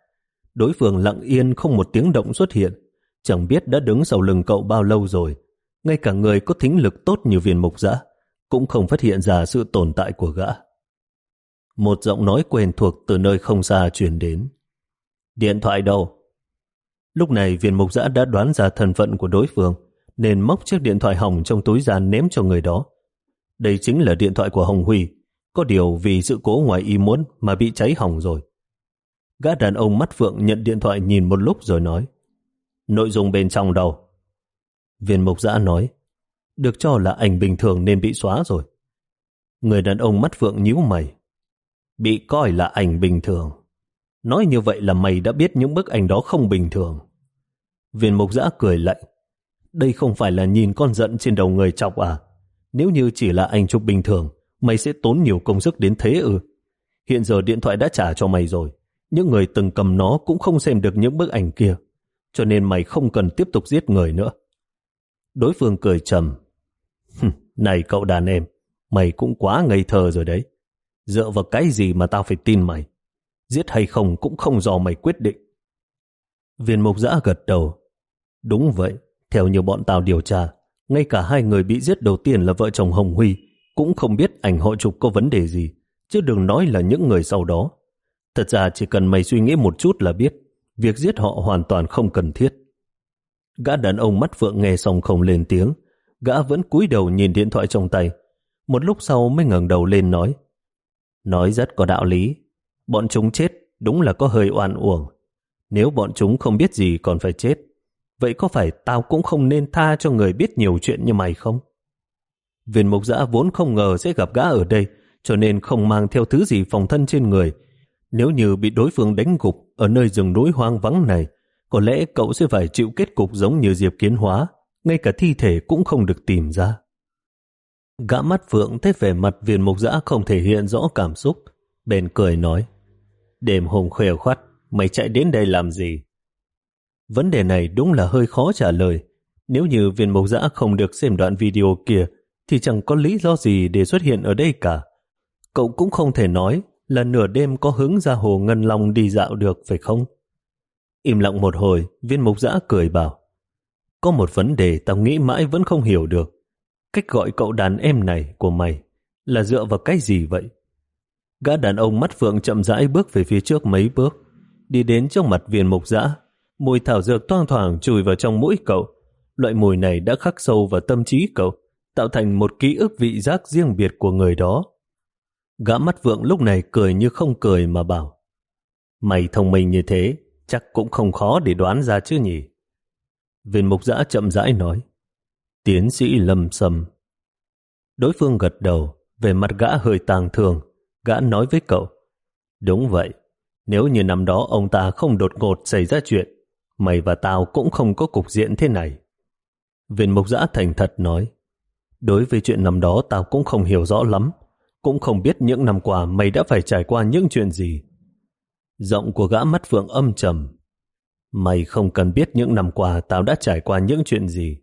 Đối phương lặng yên không một tiếng động xuất hiện, chẳng biết đã đứng sau lưng cậu bao lâu rồi. Ngay cả người có thính lực tốt như viên mục giã cũng không phát hiện ra sự tồn tại của gã. Một giọng nói quen thuộc từ nơi không xa truyền đến. Điện thoại đâu? Lúc này viên mục giã đã đoán ra thân phận của đối phương, nên móc chiếc điện thoại hỏng trong túi ra ném cho người đó. Đây chính là điện thoại của Hồng Huy, có điều vì sự cố ngoài ý muốn mà bị cháy hỏng rồi. Gã đàn ông mắt phượng nhận điện thoại nhìn một lúc rồi nói, nội dung bên trong đâu? Viên mục giã nói, được cho là ảnh bình thường nên bị xóa rồi. Người đàn ông mắt phượng nhíu mày, bị coi là ảnh bình thường. Nói như vậy là mày đã biết những bức ảnh đó không bình thường. Viên mục giã cười lạnh. Đây không phải là nhìn con giận trên đầu người chọc à? Nếu như chỉ là ảnh chụp bình thường, mày sẽ tốn nhiều công sức đến thế ư? Hiện giờ điện thoại đã trả cho mày rồi. Những người từng cầm nó cũng không xem được những bức ảnh kia. Cho nên mày không cần tiếp tục giết người nữa. Đối phương cười trầm. Này cậu đàn em, mày cũng quá ngây thơ rồi đấy. Dựa vào cái gì mà tao phải tin mày? Giết hay không cũng không do mày quyết định. Viên mục giã gật đầu. Đúng vậy, theo như bọn tao điều tra, ngay cả hai người bị giết đầu tiên là vợ chồng Hồng Huy cũng không biết ảnh họ chụp có vấn đề gì, chứ đừng nói là những người sau đó. Thật ra chỉ cần mày suy nghĩ một chút là biết, việc giết họ hoàn toàn không cần thiết. Gã đàn ông mắt vượng nghe xong không lên tiếng, gã vẫn cúi đầu nhìn điện thoại trong tay. Một lúc sau mới ngẩng đầu lên nói, nói rất có đạo lý, Bọn chúng chết đúng là có hơi oan uổng. Nếu bọn chúng không biết gì còn phải chết, vậy có phải tao cũng không nên tha cho người biết nhiều chuyện như mày không? Viên mục giã vốn không ngờ sẽ gặp gã ở đây, cho nên không mang theo thứ gì phòng thân trên người. Nếu như bị đối phương đánh gục ở nơi rừng núi hoang vắng này, có lẽ cậu sẽ phải chịu kết cục giống như Diệp Kiến Hóa, ngay cả thi thể cũng không được tìm ra. Gã mắt phượng thấy vẻ mặt viên mục giã không thể hiện rõ cảm xúc, bèn cười nói. Đêm hôm khều khoắt, mày chạy đến đây làm gì? Vấn đề này đúng là hơi khó trả lời. Nếu như viên mộc giã không được xem đoạn video kia, thì chẳng có lý do gì để xuất hiện ở đây cả. Cậu cũng không thể nói là nửa đêm có hứng ra hồ Ngân Long đi dạo được, phải không? Im lặng một hồi, viên mục giã cười bảo. Có một vấn đề tao nghĩ mãi vẫn không hiểu được. Cách gọi cậu đàn em này của mày là dựa vào cái gì vậy? Gã đàn ông mắt phượng chậm rãi bước về phía trước mấy bước, đi đến trước mặt viên mục giã, Mùi thảo dược toang thoảng chùi vào trong mũi cậu. Loại mùi này đã khắc sâu vào tâm trí cậu, tạo thành một ký ức vị giác riêng biệt của người đó. Gã mắt vượng lúc này cười như không cười mà bảo Mày thông minh như thế, chắc cũng không khó để đoán ra chứ nhỉ. Viên mục giã chậm rãi nói Tiến sĩ lâm sầm. Đối phương gật đầu, về mặt gã hơi tàng thường, Gã nói với cậu, đúng vậy, nếu như năm đó ông ta không đột ngột xảy ra chuyện, mày và tao cũng không có cục diện thế này. Viên mục giã thành thật nói, đối với chuyện năm đó tao cũng không hiểu rõ lắm, cũng không biết những năm qua mày đã phải trải qua những chuyện gì. Giọng của gã mắt phượng âm trầm. Mày không cần biết những năm qua tao đã trải qua những chuyện gì.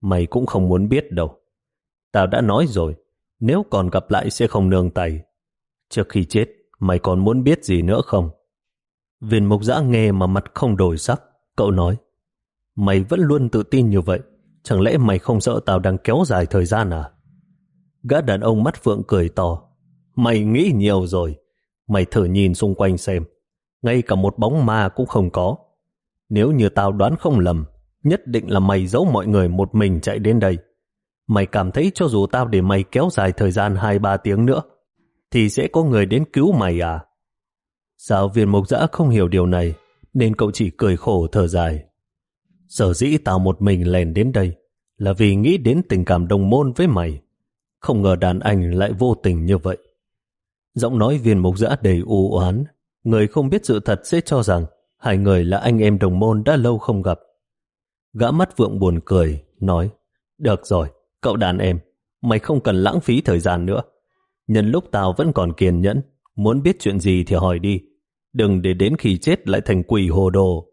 Mày cũng không muốn biết đâu. Tao đã nói rồi, nếu còn gặp lại sẽ không nương tay. Trước khi chết, mày còn muốn biết gì nữa không? Viên mục giã nghe mà mặt không đổi sắc. Cậu nói, mày vẫn luôn tự tin như vậy. Chẳng lẽ mày không sợ tao đang kéo dài thời gian à? Gã đàn ông mắt phượng cười to. Mày nghĩ nhiều rồi. Mày thử nhìn xung quanh xem. Ngay cả một bóng ma cũng không có. Nếu như tao đoán không lầm, nhất định là mày giấu mọi người một mình chạy đến đây. Mày cảm thấy cho dù tao để mày kéo dài thời gian 2-3 tiếng nữa, thì sẽ có người đến cứu mày à? Giáo viên mục giã không hiểu điều này, nên cậu chỉ cười khổ thở dài. Sở dĩ tao một mình lèn đến đây là vì nghĩ đến tình cảm đồng môn với mày. Không ngờ đàn anh lại vô tình như vậy. Giọng nói viên mục giã đầy u oán người không biết sự thật sẽ cho rằng hai người là anh em đồng môn đã lâu không gặp. Gã mắt vượng buồn cười, nói, được rồi, cậu đàn em, mày không cần lãng phí thời gian nữa. Nhân lúc tao vẫn còn kiên nhẫn, muốn biết chuyện gì thì hỏi đi. Đừng để đến khi chết lại thành quỷ hồ đồ.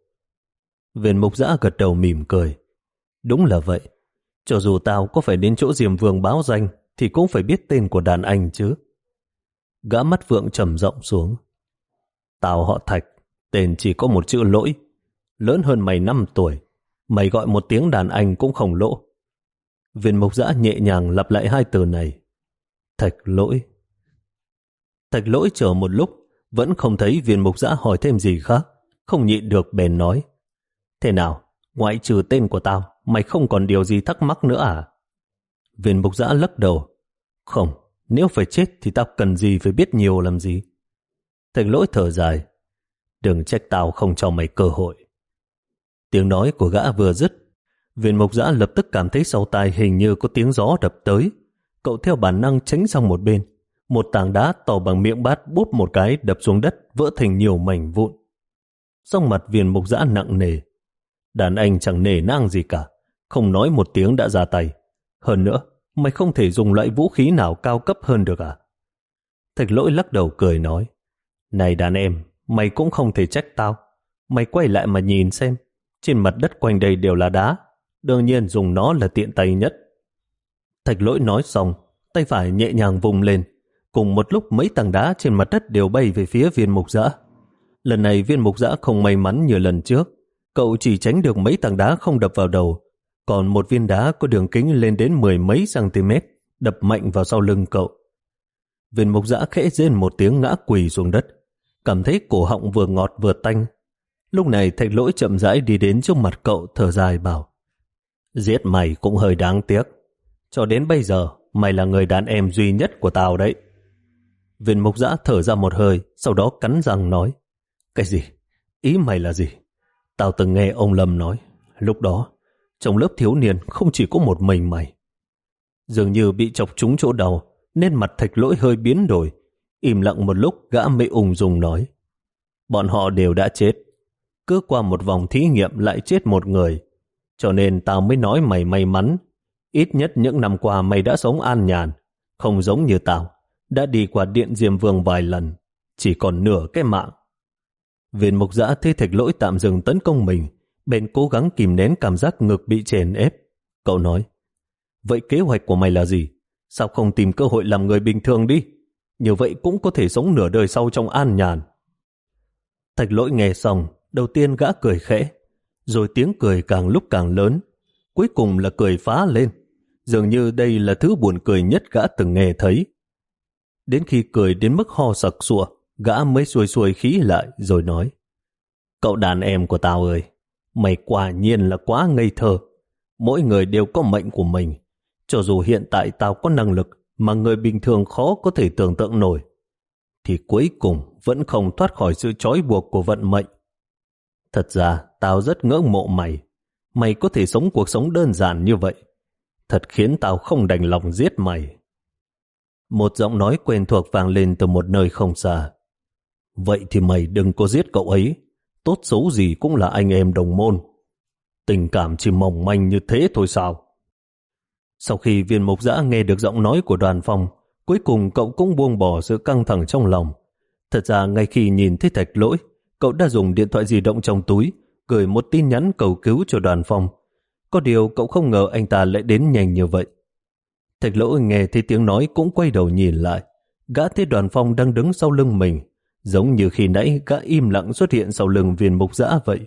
Viên mục giã gật đầu mỉm cười. Đúng là vậy. Cho dù tao có phải đến chỗ Diềm Vương báo danh, thì cũng phải biết tên của đàn anh chứ. Gã mắt vượng trầm rộng xuống. Tao họ Thạch, tên chỉ có một chữ lỗi. Lớn hơn mày 5 tuổi. Mày gọi một tiếng đàn anh cũng không lỗ. Viên mục giã nhẹ nhàng lặp lại hai từ này. Thạch lỗi. Thạch lỗi chờ một lúc, vẫn không thấy viên mục giã hỏi thêm gì khác, không nhịn được bèn nói. Thế nào, ngoại trừ tên của tao, mày không còn điều gì thắc mắc nữa à? Viên mục giã lắc đầu. Không, nếu phải chết thì tao cần gì phải biết nhiều làm gì. Thạch lỗi thở dài. Đừng trách tao không cho mày cơ hội. Tiếng nói của gã vừa dứt, viên mục giã lập tức cảm thấy sau tai hình như có tiếng gió đập tới. Cậu theo bản năng tránh sang một bên. Một tảng đá to bằng miệng bát bút một cái đập xuống đất vỡ thành nhiều mảnh vụn. Song mặt viên mục giã nặng nề. Đàn anh chẳng nề nang gì cả. Không nói một tiếng đã ra tay. Hơn nữa, mày không thể dùng loại vũ khí nào cao cấp hơn được à? Thạch lỗi lắc đầu cười nói. Này đàn em, mày cũng không thể trách tao. Mày quay lại mà nhìn xem. Trên mặt đất quanh đây đều là đá. Đương nhiên dùng nó là tiện tay nhất. Thạch lỗi nói xong, tay phải nhẹ nhàng vùng lên. Cùng một lúc mấy tảng đá trên mặt đất đều bay về phía viên mục dã. Lần này viên mục dã không may mắn như lần trước. Cậu chỉ tránh được mấy tảng đá không đập vào đầu. Còn một viên đá có đường kính lên đến mười mấy cm đập mạnh vào sau lưng cậu. Viên mục dã khẽ rên một tiếng ngã quỳ xuống đất. Cảm thấy cổ họng vừa ngọt vừa tanh. Lúc này thạch lỗi chậm rãi đi đến trước mặt cậu thở dài bảo Giết mày cũng hơi đáng tiếc. Cho đến bây giờ, mày là người đàn em duy nhất của tao đấy. Viên mục giã thở ra một hơi, sau đó cắn răng nói Cái gì? Ý mày là gì? Tao từng nghe ông Lâm nói, lúc đó, trong lớp thiếu niên không chỉ có một mình mày. Dường như bị chọc trúng chỗ đầu, nên mặt thạch lỗi hơi biến đổi. Im lặng một lúc gã mê ung dung nói. Bọn họ đều đã chết. Cứ qua một vòng thí nghiệm lại chết một người. Cho nên tao mới nói mày may mắn. Ít nhất những năm qua mày đã sống an nhàn. Không giống như tao. Đã đi qua điện Diêm Vương vài lần. Chỉ còn nửa cái mạng. Viên mục giã thấy thạch lỗi tạm dừng tấn công mình. Bên cố gắng kìm nén cảm giác ngực bị chèn ép. Cậu nói. Vậy kế hoạch của mày là gì? Sao không tìm cơ hội làm người bình thường đi? Như vậy cũng có thể sống nửa đời sau trong an nhàn. Thạch lỗi nghe xong, đầu tiên gã cười khẽ, rồi tiếng cười càng lúc càng lớn, cuối cùng là cười phá lên. Dường như đây là thứ buồn cười nhất gã từng nghe thấy. Đến khi cười đến mức ho sặc sụa, gã mới xuôi xuôi khí lại rồi nói Cậu đàn em của tao ơi, mày quả nhiên là quá ngây thơ. Mỗi người đều có mệnh của mình. Cho dù hiện tại tao có năng lực mà người bình thường khó có thể tưởng tượng nổi, thì cuối cùng vẫn không thoát khỏi sự trói buộc của vận mệnh. Thật ra, tao rất ngưỡng mộ mày. Mày có thể sống cuộc sống đơn giản như vậy. Thật khiến tao không đành lòng giết mày. Một giọng nói quen thuộc vang lên từ một nơi không xa. Vậy thì mày đừng có giết cậu ấy. Tốt xấu gì cũng là anh em đồng môn. Tình cảm chỉ mỏng manh như thế thôi sao? Sau khi viên mục giã nghe được giọng nói của đoàn phong, cuối cùng cậu cũng buông bỏ sự căng thẳng trong lòng. Thật ra ngay khi nhìn thấy thạch lỗi, cậu đã dùng điện thoại di động trong túi, gửi một tin nhắn cầu cứu cho đoàn phong. Có điều cậu không ngờ anh ta lại đến nhanh như vậy. Thạch lỗi nghe thấy tiếng nói cũng quay đầu nhìn lại. Gã thấy đoàn phong đang đứng sau lưng mình, giống như khi nãy gã im lặng xuất hiện sau lưng viên mục giã vậy.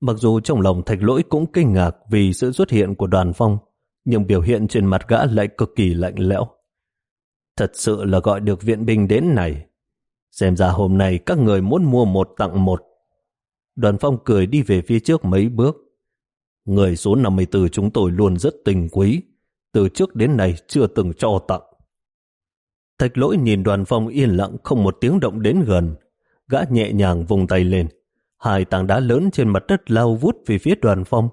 Mặc dù trong lòng thạch lỗi cũng kinh ngạc vì sự xuất hiện của đoàn phong, nhưng biểu hiện trên mặt gã lại cực kỳ lạnh lẽo. Thật sự là gọi được viện binh đến này. Xem ra hôm nay các người muốn mua một tặng một. Đoàn phong cười đi về phía trước mấy bước. Người số 54 chúng tôi luôn rất tình quý. Từ trước đến nay chưa từng cho tặng. Thạch lỗi nhìn đoàn phong yên lặng không một tiếng động đến gần. Gã nhẹ nhàng vùng tay lên. Hai tảng đá lớn trên mặt đất lao vút về phía đoàn phong.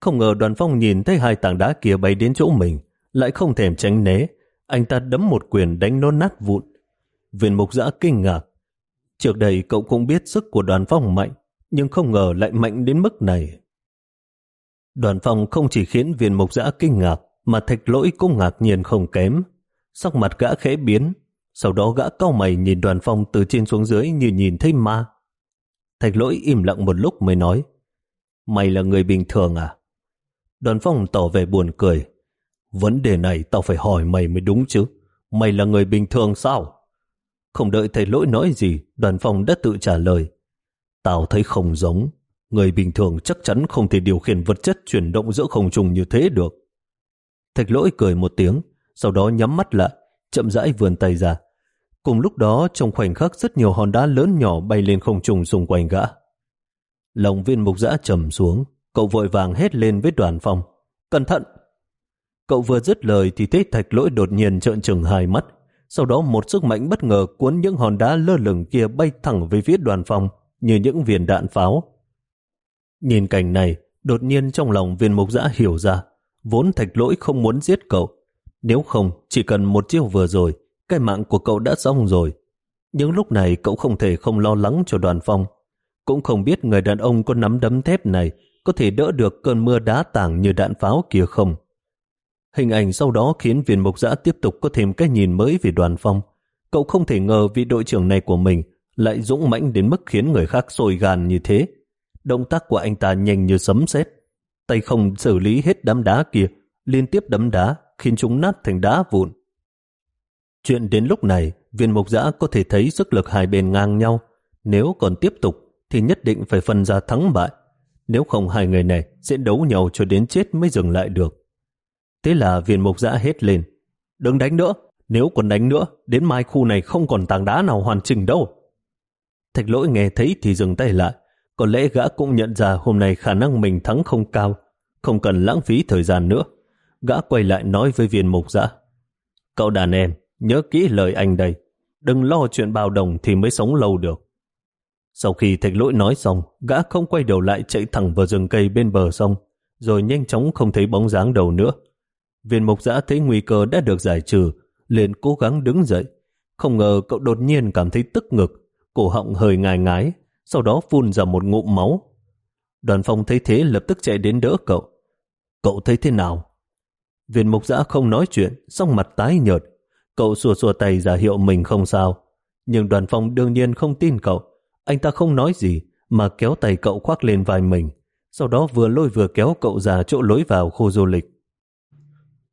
Không ngờ đoàn phong nhìn thấy hai tảng đá kia bay đến chỗ mình, lại không thèm tránh né. Anh ta đấm một quyền đánh nó nát vụn. Viên mục giã kinh ngạc. Trước đây cậu cũng biết sức của đoàn phong mạnh, nhưng không ngờ lại mạnh đến mức này. Đoàn phong không chỉ khiến viên mục giã kinh ngạc, mà thạch lỗi cũng ngạc nhiên không kém. Sắc mặt gã khẽ biến, sau đó gã cau mày nhìn đoàn phong từ trên xuống dưới như nhìn thấy ma. Thạch lỗi im lặng một lúc mới nói, Mày là người bình thường à? Đoàn phong tỏ vẻ buồn cười. Vấn đề này tao phải hỏi mày mới đúng chứ. Mày là người bình thường sao? Không đợi thầy lỗi nói gì, đoàn phong đã tự trả lời. Tao thấy không giống. Người bình thường chắc chắn không thể điều khiển vật chất chuyển động giữa không trung như thế được. Thạch lỗi cười một tiếng, sau đó nhắm mắt lại, chậm rãi vươn tay ra. Cùng lúc đó, trong khoảnh khắc rất nhiều hòn đá lớn nhỏ bay lên không trung xung quanh gã. Lòng viên mục giã trầm xuống, cậu vội vàng hét lên với đoàn phong. Cẩn thận! Cậu vừa dứt lời thì thấy thạch lỗi đột nhiên trợn trừng hai mắt. Sau đó một sức mạnh bất ngờ cuốn những hòn đá lơ lửng kia bay thẳng về phía đoàn phong như những viên đạn pháo. Nhìn cảnh này, đột nhiên trong lòng viên mục giã hiểu ra, vốn thạch lỗi không muốn giết cậu. Nếu không, chỉ cần một chiêu vừa rồi, cái mạng của cậu đã xong rồi. Nhưng lúc này cậu không thể không lo lắng cho đoàn phong. Cũng không biết người đàn ông có nắm đấm thép này có thể đỡ được cơn mưa đá tảng như đạn pháo kia không. Hình ảnh sau đó khiến viên mục giã tiếp tục có thêm cái nhìn mới về đoàn phong. Cậu không thể ngờ vị đội trưởng này của mình lại dũng mãnh đến mức khiến người khác sôi gan như thế. Động tác của anh ta nhanh như sấm sét, tay không xử lý hết đám đá kia, liên tiếp đấm đá, khiến chúng nát thành đá vụn. Chuyện đến lúc này, viên Mộc giã có thể thấy sức lực hai bên ngang nhau. Nếu còn tiếp tục, thì nhất định phải phân ra thắng bại. Nếu không hai người này sẽ đấu nhau cho đến chết mới dừng lại được. Thế là viên Mộc giã hết lên. Đừng đánh nữa, nếu còn đánh nữa, đến mai khu này không còn tảng đá nào hoàn chỉnh đâu. Thạch lỗi nghe thấy thì dừng tay lại. Có lẽ gã cũng nhận ra hôm nay khả năng mình thắng không cao, không cần lãng phí thời gian nữa. Gã quay lại nói với viên mục giã. Cậu đàn em, nhớ kỹ lời anh đây. Đừng lo chuyện bao đồng thì mới sống lâu được. Sau khi thạch lỗi nói xong, gã không quay đầu lại chạy thẳng vào rừng cây bên bờ sông, rồi nhanh chóng không thấy bóng dáng đầu nữa. Viên mục giã thấy nguy cơ đã được giải trừ, liền cố gắng đứng dậy. Không ngờ cậu đột nhiên cảm thấy tức ngực, cổ họng hơi ngài ngái, sau đó phun ra một ngụm máu. Đoàn phong thấy thế lập tức chạy đến đỡ cậu. Cậu thấy thế nào? Viên mục giã không nói chuyện, song mặt tái nhợt. Cậu xua xua tay giả hiệu mình không sao. Nhưng đoàn phong đương nhiên không tin cậu. Anh ta không nói gì, mà kéo tay cậu khoác lên vai mình. Sau đó vừa lôi vừa kéo cậu ra chỗ lối vào khu du lịch.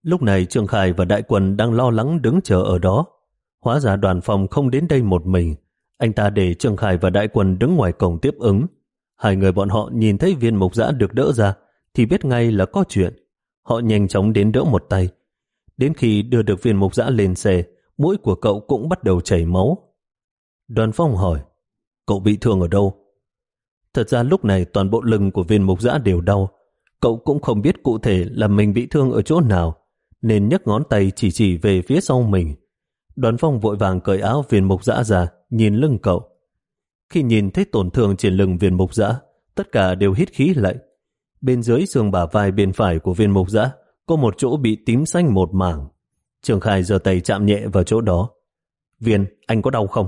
Lúc này Trương Khải và Đại Quân đang lo lắng đứng chờ ở đó. Hóa ra đoàn phòng không đến đây một mình. Anh ta để Trương Khải và Đại Quân đứng ngoài cổng tiếp ứng. Hai người bọn họ nhìn thấy viên mục giã được đỡ ra thì biết ngay là có chuyện. Họ nhanh chóng đến đỡ một tay. Đến khi đưa được viên mục giã lên xe, mũi của cậu cũng bắt đầu chảy máu. Đoàn phong hỏi, cậu bị thương ở đâu? Thật ra lúc này toàn bộ lưng của viên mục giã đều đau. Cậu cũng không biết cụ thể là mình bị thương ở chỗ nào, nên nhấc ngón tay chỉ chỉ về phía sau mình. Đoàn phong vội vàng cởi áo viên mục dã ra, nhìn lưng cậu. Khi nhìn thấy tổn thương trên lưng viên mục dã tất cả đều hít khí lại. Bên dưới xương bả vai bên phải của viên mục dã có một chỗ bị tím xanh một mảng. Trường Khai giơ tay chạm nhẹ vào chỗ đó. Viên, anh có đau không?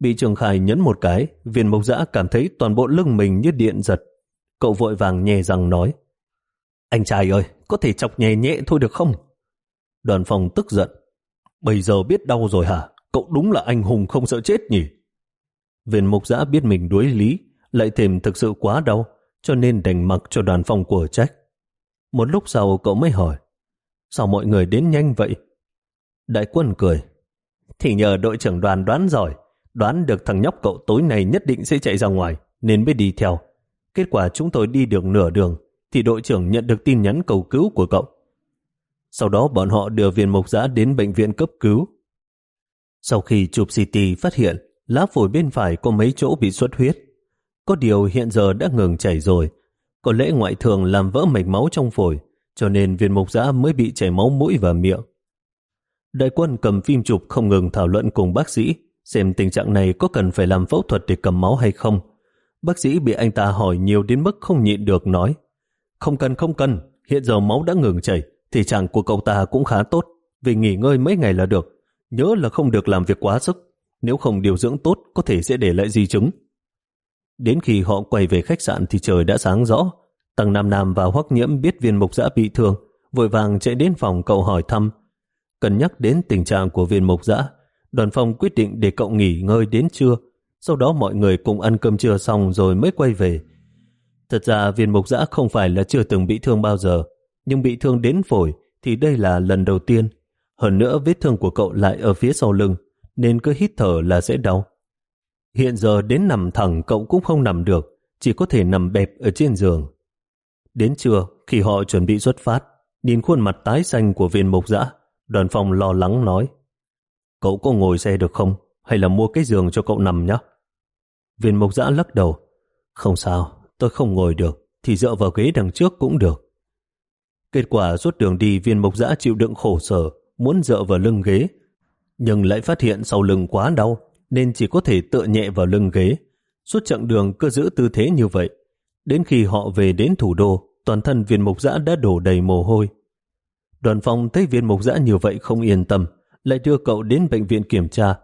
Bị Trường Khai nhấn một cái, viên mục dã cảm thấy toàn bộ lưng mình như điện giật. Cậu vội vàng nhẹ răng nói. Anh trai ơi, có thể chọc nhẹ nhẹ thôi được không? Đoàn phòng tức giận. Bây giờ biết đau rồi hả? Cậu đúng là anh hùng không sợ chết nhỉ? Viên mục giã biết mình đuối lý, lại thêm thực sự quá đau, cho nên đành mặc cho đoàn phòng của trách. Một lúc sau cậu mới hỏi, sao mọi người đến nhanh vậy? Đại quân cười, thì nhờ đội trưởng đoàn đoán giỏi, đoán được thằng nhóc cậu tối nay nhất định sẽ chạy ra ngoài, nên mới đi theo. Kết quả chúng tôi đi được nửa đường, thì đội trưởng nhận được tin nhắn cầu cứu của cậu. Sau đó bọn họ đưa viên mục giã đến bệnh viện cấp cứu. Sau khi chụp CT phát hiện lá phổi bên phải có mấy chỗ bị xuất huyết. Có điều hiện giờ đã ngừng chảy rồi. Có lẽ ngoại thường làm vỡ mạch máu trong phổi, cho nên viên mục giã mới bị chảy máu mũi và miệng. Đại quân cầm phim chụp không ngừng thảo luận cùng bác sĩ xem tình trạng này có cần phải làm phẫu thuật để cầm máu hay không. Bác sĩ bị anh ta hỏi nhiều đến mức không nhịn được nói không cần không cần, hiện giờ máu đã ngừng chảy, thì trạng của cậu ta cũng khá tốt, vì nghỉ ngơi mấy ngày là được. Nhớ là không được làm việc quá sức, nếu không điều dưỡng tốt có thể sẽ để lại di chứng. Đến khi họ quay về khách sạn thì trời đã sáng rõ. Tăng Nam Nam và Hoắc Nhiễm biết viên mục giã bị thương, vội vàng chạy đến phòng cậu hỏi thăm. Cần nhắc đến tình trạng của viên mục giã, đoàn phòng quyết định để cậu nghỉ ngơi đến trưa, sau đó mọi người cùng ăn cơm trưa xong rồi mới quay về. Thật ra viên mục giã không phải là chưa từng bị thương bao giờ, nhưng bị thương đến phổi thì đây là lần đầu tiên. Hơn nữa vết thương của cậu lại ở phía sau lưng, nên cứ hít thở là sẽ đau. Hiện giờ đến nằm thẳng cậu cũng không nằm được, chỉ có thể nằm bẹp ở trên giường. Đến trưa, khi họ chuẩn bị xuất phát, nhìn khuôn mặt tái xanh của viên mục giã, đoàn phòng lo lắng nói Cậu có ngồi xe được không? Hay là mua cái giường cho cậu nằm nhé? Viên mục giã lắc đầu Không sao, tôi không ngồi được, thì dựa vào ghế đằng trước cũng được. Kết quả suốt đường đi viên mộc dã chịu đựng khổ sở, muốn dựa vào lưng ghế, nhưng lại phát hiện sau lưng quá đau, nên chỉ có thể tựa nhẹ vào lưng ghế. Suốt chặng đường cứ giữ tư thế như vậy. Đến khi họ về đến thủ đô, toàn thân viên mộc dã đã đổ đầy mồ hôi. Đoàn phong thấy viên mộc dã như vậy không yên tâm, lại đưa cậu đến bệnh viện kiểm tra.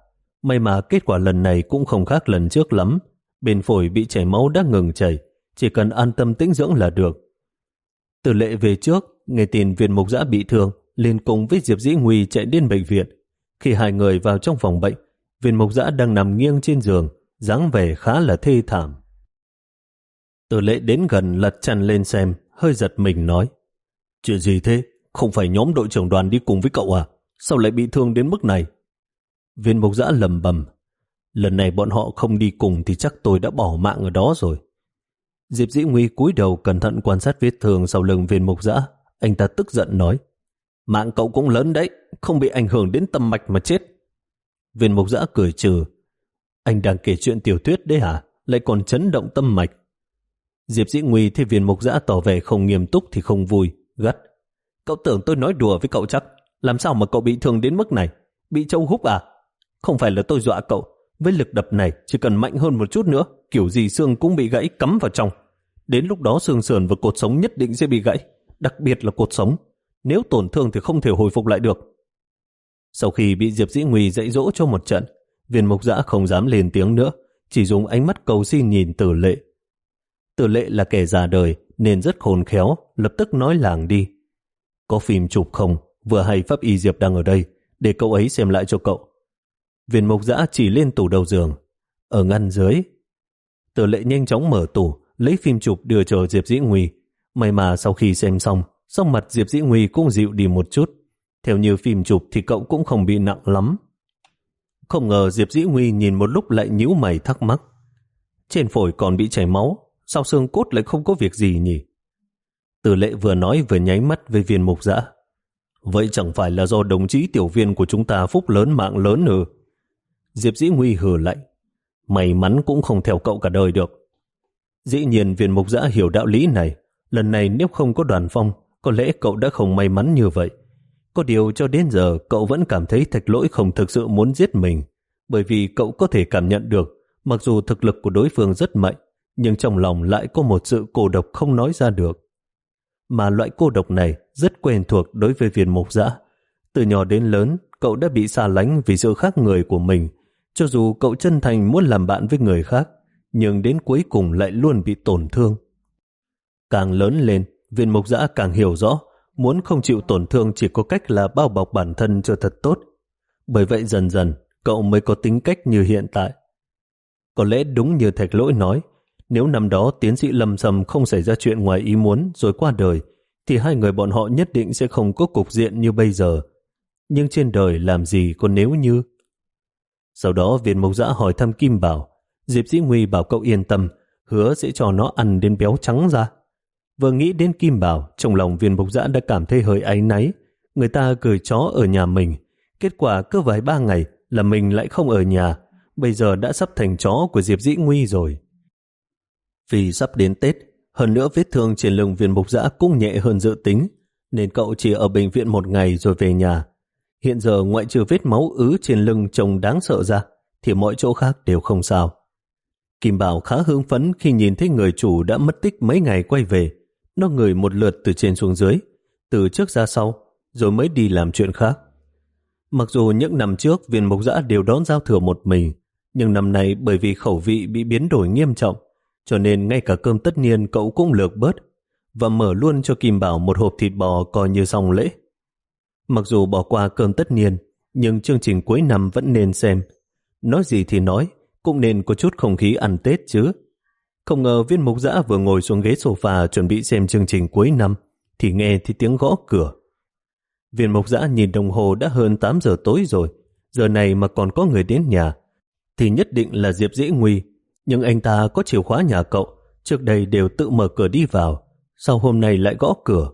May mà kết quả lần này cũng không khác lần trước lắm. Bên phổi bị chảy máu đã ngừng chảy, chỉ cần an tâm tĩnh dưỡng là được. Từ lệ về trước, nghe tin viên mục giã bị thương, liền cùng với Diệp Dĩ Nguy chạy đến bệnh viện. Khi hai người vào trong phòng bệnh, viên mục giã đang nằm nghiêng trên giường, dáng vẻ khá là thê thảm. Từ lệ đến gần lật chăn lên xem, hơi giật mình nói. Chuyện gì thế? Không phải nhóm đội trưởng đoàn đi cùng với cậu à? Sao lại bị thương đến mức này? Viên mục giã lầm bầm. Lần này bọn họ không đi cùng thì chắc tôi đã bỏ mạng ở đó rồi. Diệp Dĩ Nguy cúi đầu cẩn thận quan sát vết thương sau lưng viên mục giã. Anh ta tức giận nói. Mạng cậu cũng lớn đấy, không bị ảnh hưởng đến tâm mạch mà chết. Viên mục giã cười trừ. Anh đang kể chuyện tiểu thuyết đấy hả? Lại còn chấn động tâm mạch. Diệp Dĩ Nguy thì viên mục giã tỏ vẻ không nghiêm túc thì không vui, gắt. Cậu tưởng tôi nói đùa với cậu chắc. Làm sao mà cậu bị thương đến mức này? Bị châu húc à? Không phải là tôi dọa cậu. Với lực đập này chỉ cần mạnh hơn một chút nữa, kiểu gì xương cũng bị gãy cắm vào trong. Đến lúc đó xương sườn và cột sống nhất định sẽ bị gãy, đặc biệt là cột sống. Nếu tổn thương thì không thể hồi phục lại được. Sau khi bị Diệp Dĩ Nguy dạy dỗ cho một trận, viên mục giã không dám lên tiếng nữa, chỉ dùng ánh mắt cầu xin nhìn tử lệ. Tử lệ là kẻ già đời nên rất khôn khéo, lập tức nói làng đi. Có phim chụp không? Vừa hay Pháp Y Diệp đang ở đây, để cậu ấy xem lại cho cậu. Viên mục giã chỉ lên tủ đầu giường, ở ngăn dưới. Tử lệ nhanh chóng mở tủ, lấy phim chụp đưa cho Diệp Dĩ Nguy. May mà sau khi xem xong, song mặt Diệp Dĩ Nguy cũng dịu đi một chút. Theo như phim chụp thì cậu cũng không bị nặng lắm. Không ngờ Diệp Dĩ Nguy nhìn một lúc lại nhíu mày thắc mắc. Trên phổi còn bị chảy máu, sao xương cốt lại không có việc gì nhỉ? Từ lệ vừa nói vừa nháy mắt với viên mục dã. Vậy chẳng phải là do đồng chí tiểu viên của chúng ta phúc lớn mạng lớn nữa. Diệp Dĩ Nguy hừ lạnh. May mắn cũng không theo cậu cả đời được. Dĩ nhiên viên mục dã hiểu đạo lý này. Lần này nếu không có đoàn phong, có lẽ cậu đã không may mắn như vậy. Có điều cho đến giờ cậu vẫn cảm thấy thạch lỗi không thực sự muốn giết mình. Bởi vì cậu có thể cảm nhận được, mặc dù thực lực của đối phương rất mạnh, nhưng trong lòng lại có một sự cô độc không nói ra được. Mà loại cô độc này rất quen thuộc đối với viên mục giã. Từ nhỏ đến lớn, cậu đã bị xa lánh vì sự khác người của mình, cho dù cậu chân thành muốn làm bạn với người khác, nhưng đến cuối cùng lại luôn bị tổn thương. Càng lớn lên, viên mục giã càng hiểu rõ, muốn không chịu tổn thương chỉ có cách là bao bọc bản thân cho thật tốt. Bởi vậy dần dần, cậu mới có tính cách như hiện tại. Có lẽ đúng như Thạch Lỗi nói, nếu năm đó tiến sĩ Lâm Sầm không xảy ra chuyện ngoài ý muốn rồi qua đời, thì hai người bọn họ nhất định sẽ không có cục diện như bây giờ. Nhưng trên đời làm gì có nếu như... Sau đó viên mộc giã hỏi thăm Kim Bảo. Diệp Dĩ Nguy bảo cậu yên tâm, hứa sẽ cho nó ăn đến béo trắng ra. Vừa nghĩ đến Kim Bảo, trong lòng viên mục giã đã cảm thấy hơi áy náy. Người ta cười chó ở nhà mình. Kết quả cứ vài ba ngày là mình lại không ở nhà. Bây giờ đã sắp thành chó của Diệp Dĩ Nguy rồi. Vì sắp đến Tết, hơn nữa vết thương trên lưng viên mục giã cũng nhẹ hơn dự tính, nên cậu chỉ ở bệnh viện một ngày rồi về nhà. Hiện giờ ngoại trừ vết máu ứ trên lưng trông đáng sợ ra, thì mọi chỗ khác đều không sao. Kim Bảo khá hưng phấn khi nhìn thấy người chủ đã mất tích mấy ngày quay về. Nó ngửi một lượt từ trên xuống dưới, từ trước ra sau, rồi mới đi làm chuyện khác. Mặc dù những năm trước viên mục giã đều đón giao thừa một mình, nhưng năm nay bởi vì khẩu vị bị biến đổi nghiêm trọng, cho nên ngay cả cơm tất niên cậu cũng lược bớt và mở luôn cho Kim Bảo một hộp thịt bò coi như xong lễ. Mặc dù bỏ qua cơm tất niên, nhưng chương trình cuối năm vẫn nên xem. Nói gì thì nói, cũng nên có chút không khí ăn Tết chứ. Không ngờ viên mục giã vừa ngồi xuống ghế sofa chuẩn bị xem chương trình cuối năm, thì nghe thì tiếng gõ cửa. Viên mục giã nhìn đồng hồ đã hơn 8 giờ tối rồi, giờ này mà còn có người đến nhà, thì nhất định là Diệp Dĩ Nguy nhưng anh ta có chìa khóa nhà cậu, trước đây đều tự mở cửa đi vào, sau hôm nay lại gõ cửa.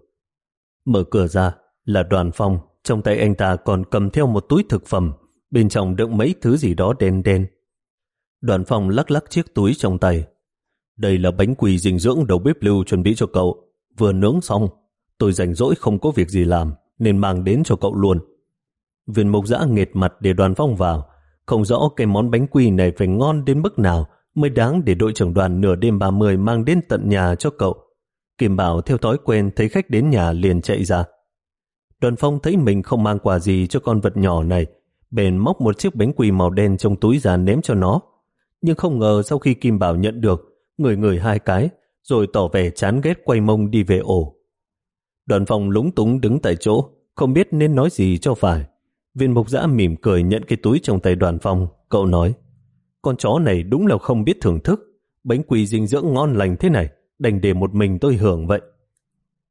Mở cửa ra là đoàn phong, trong tay anh ta còn cầm theo một túi thực phẩm, bên trong đựng mấy thứ gì đó đen đen. Đoàn phong lắc lắc chiếc túi trong tay. Đây là bánh quỳ dinh dưỡng đầu bếp lưu chuẩn bị cho cậu. Vừa nướng xong, tôi rảnh rỗi không có việc gì làm, nên mang đến cho cậu luôn. Viên mục giã nghệt mặt để đoàn phong vào. Không rõ cái món bánh quỳ này phải ngon đến mức nào mới đáng để đội trưởng đoàn nửa đêm 30 mang đến tận nhà cho cậu. Kim Bảo theo thói quen thấy khách đến nhà liền chạy ra. Đoàn phong thấy mình không mang quà gì cho con vật nhỏ này, bèn móc một chiếc bánh quỳ màu đen trong túi ra ném cho nó. Nhưng không ngờ sau khi Kim Bảo nhận được, người người hai cái, rồi tỏ vẻ chán ghét quay mông đi về ổ. Đoàn phòng lúng túng đứng tại chỗ, không biết nên nói gì cho phải. Viên mục giã mỉm cười nhận cái túi trong tay đoàn phòng. cậu nói, con chó này đúng là không biết thưởng thức, bánh quỳ dinh dưỡng ngon lành thế này, đành để một mình tôi hưởng vậy.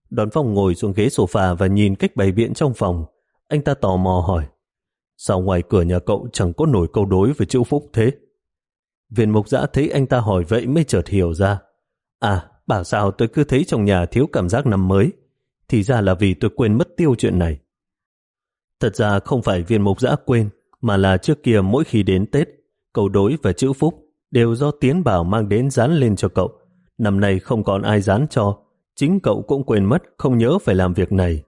Đoàn phòng ngồi xuống ghế sofa và nhìn cách bày biện trong phòng. Anh ta tò mò hỏi, sao ngoài cửa nhà cậu chẳng có nổi câu đối với chữ phúc thế? Viên mục giã thấy anh ta hỏi vậy mới chợt hiểu ra. À, bảo sao tôi cứ thấy trong nhà thiếu cảm giác năm mới. Thì ra là vì tôi quên mất tiêu chuyện này. Thật ra không phải viên mục giã quên, mà là trước kia mỗi khi đến Tết, cầu đối và chữ phúc đều do Tiến Bảo mang đến dán lên cho cậu. Năm nay không còn ai dán cho, chính cậu cũng quên mất không nhớ phải làm việc này.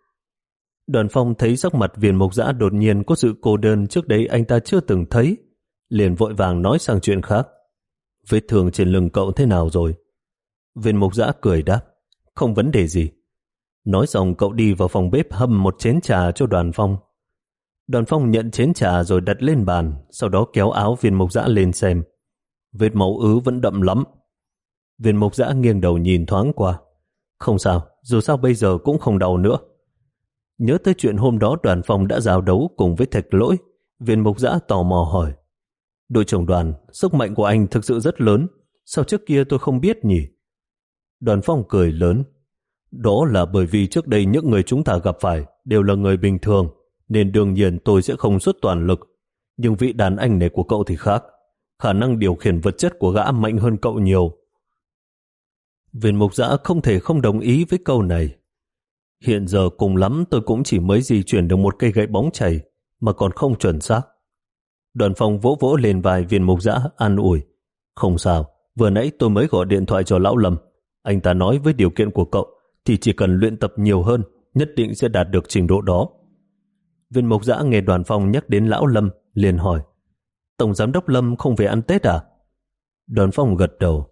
Đoàn phong thấy sắc mặt viên mục giã đột nhiên có sự cô đơn trước đấy anh ta chưa từng thấy, liền vội vàng nói sang chuyện khác. Vết thương trên lưng cậu thế nào rồi? Viên mục giã cười đáp, không vấn đề gì. Nói xong cậu đi vào phòng bếp hâm một chén trà cho đoàn phong. Đoàn phong nhận chén trà rồi đặt lên bàn, sau đó kéo áo viên mục giã lên xem. Vết máu ứ vẫn đậm lắm. Viên mục giã nghiêng đầu nhìn thoáng qua. Không sao, dù sao bây giờ cũng không đau nữa. Nhớ tới chuyện hôm đó đoàn phong đã giao đấu cùng với thạch lỗi, viên mục giã tò mò hỏi. Đội trưởng đoàn, sức mạnh của anh thực sự rất lớn. Sao trước kia tôi không biết nhỉ? Đoàn phong cười lớn. Đó là bởi vì trước đây những người chúng ta gặp phải đều là người bình thường, nên đương nhiên tôi sẽ không xuất toàn lực. Nhưng vị đàn anh này của cậu thì khác. Khả năng điều khiển vật chất của gã mạnh hơn cậu nhiều. Viên mục giã không thể không đồng ý với câu này. Hiện giờ cùng lắm tôi cũng chỉ mới di chuyển được một cây gậy bóng chảy mà còn không chuẩn xác. Đoàn phong vỗ vỗ lên vài viên mục giã an ủi. Không sao, vừa nãy tôi mới gọi điện thoại cho Lão Lâm. Anh ta nói với điều kiện của cậu thì chỉ cần luyện tập nhiều hơn nhất định sẽ đạt được trình độ đó. Viên mục giã nghe đoàn phong nhắc đến Lão Lâm liền hỏi Tổng giám đốc Lâm không về ăn Tết à? Đoàn phong gật đầu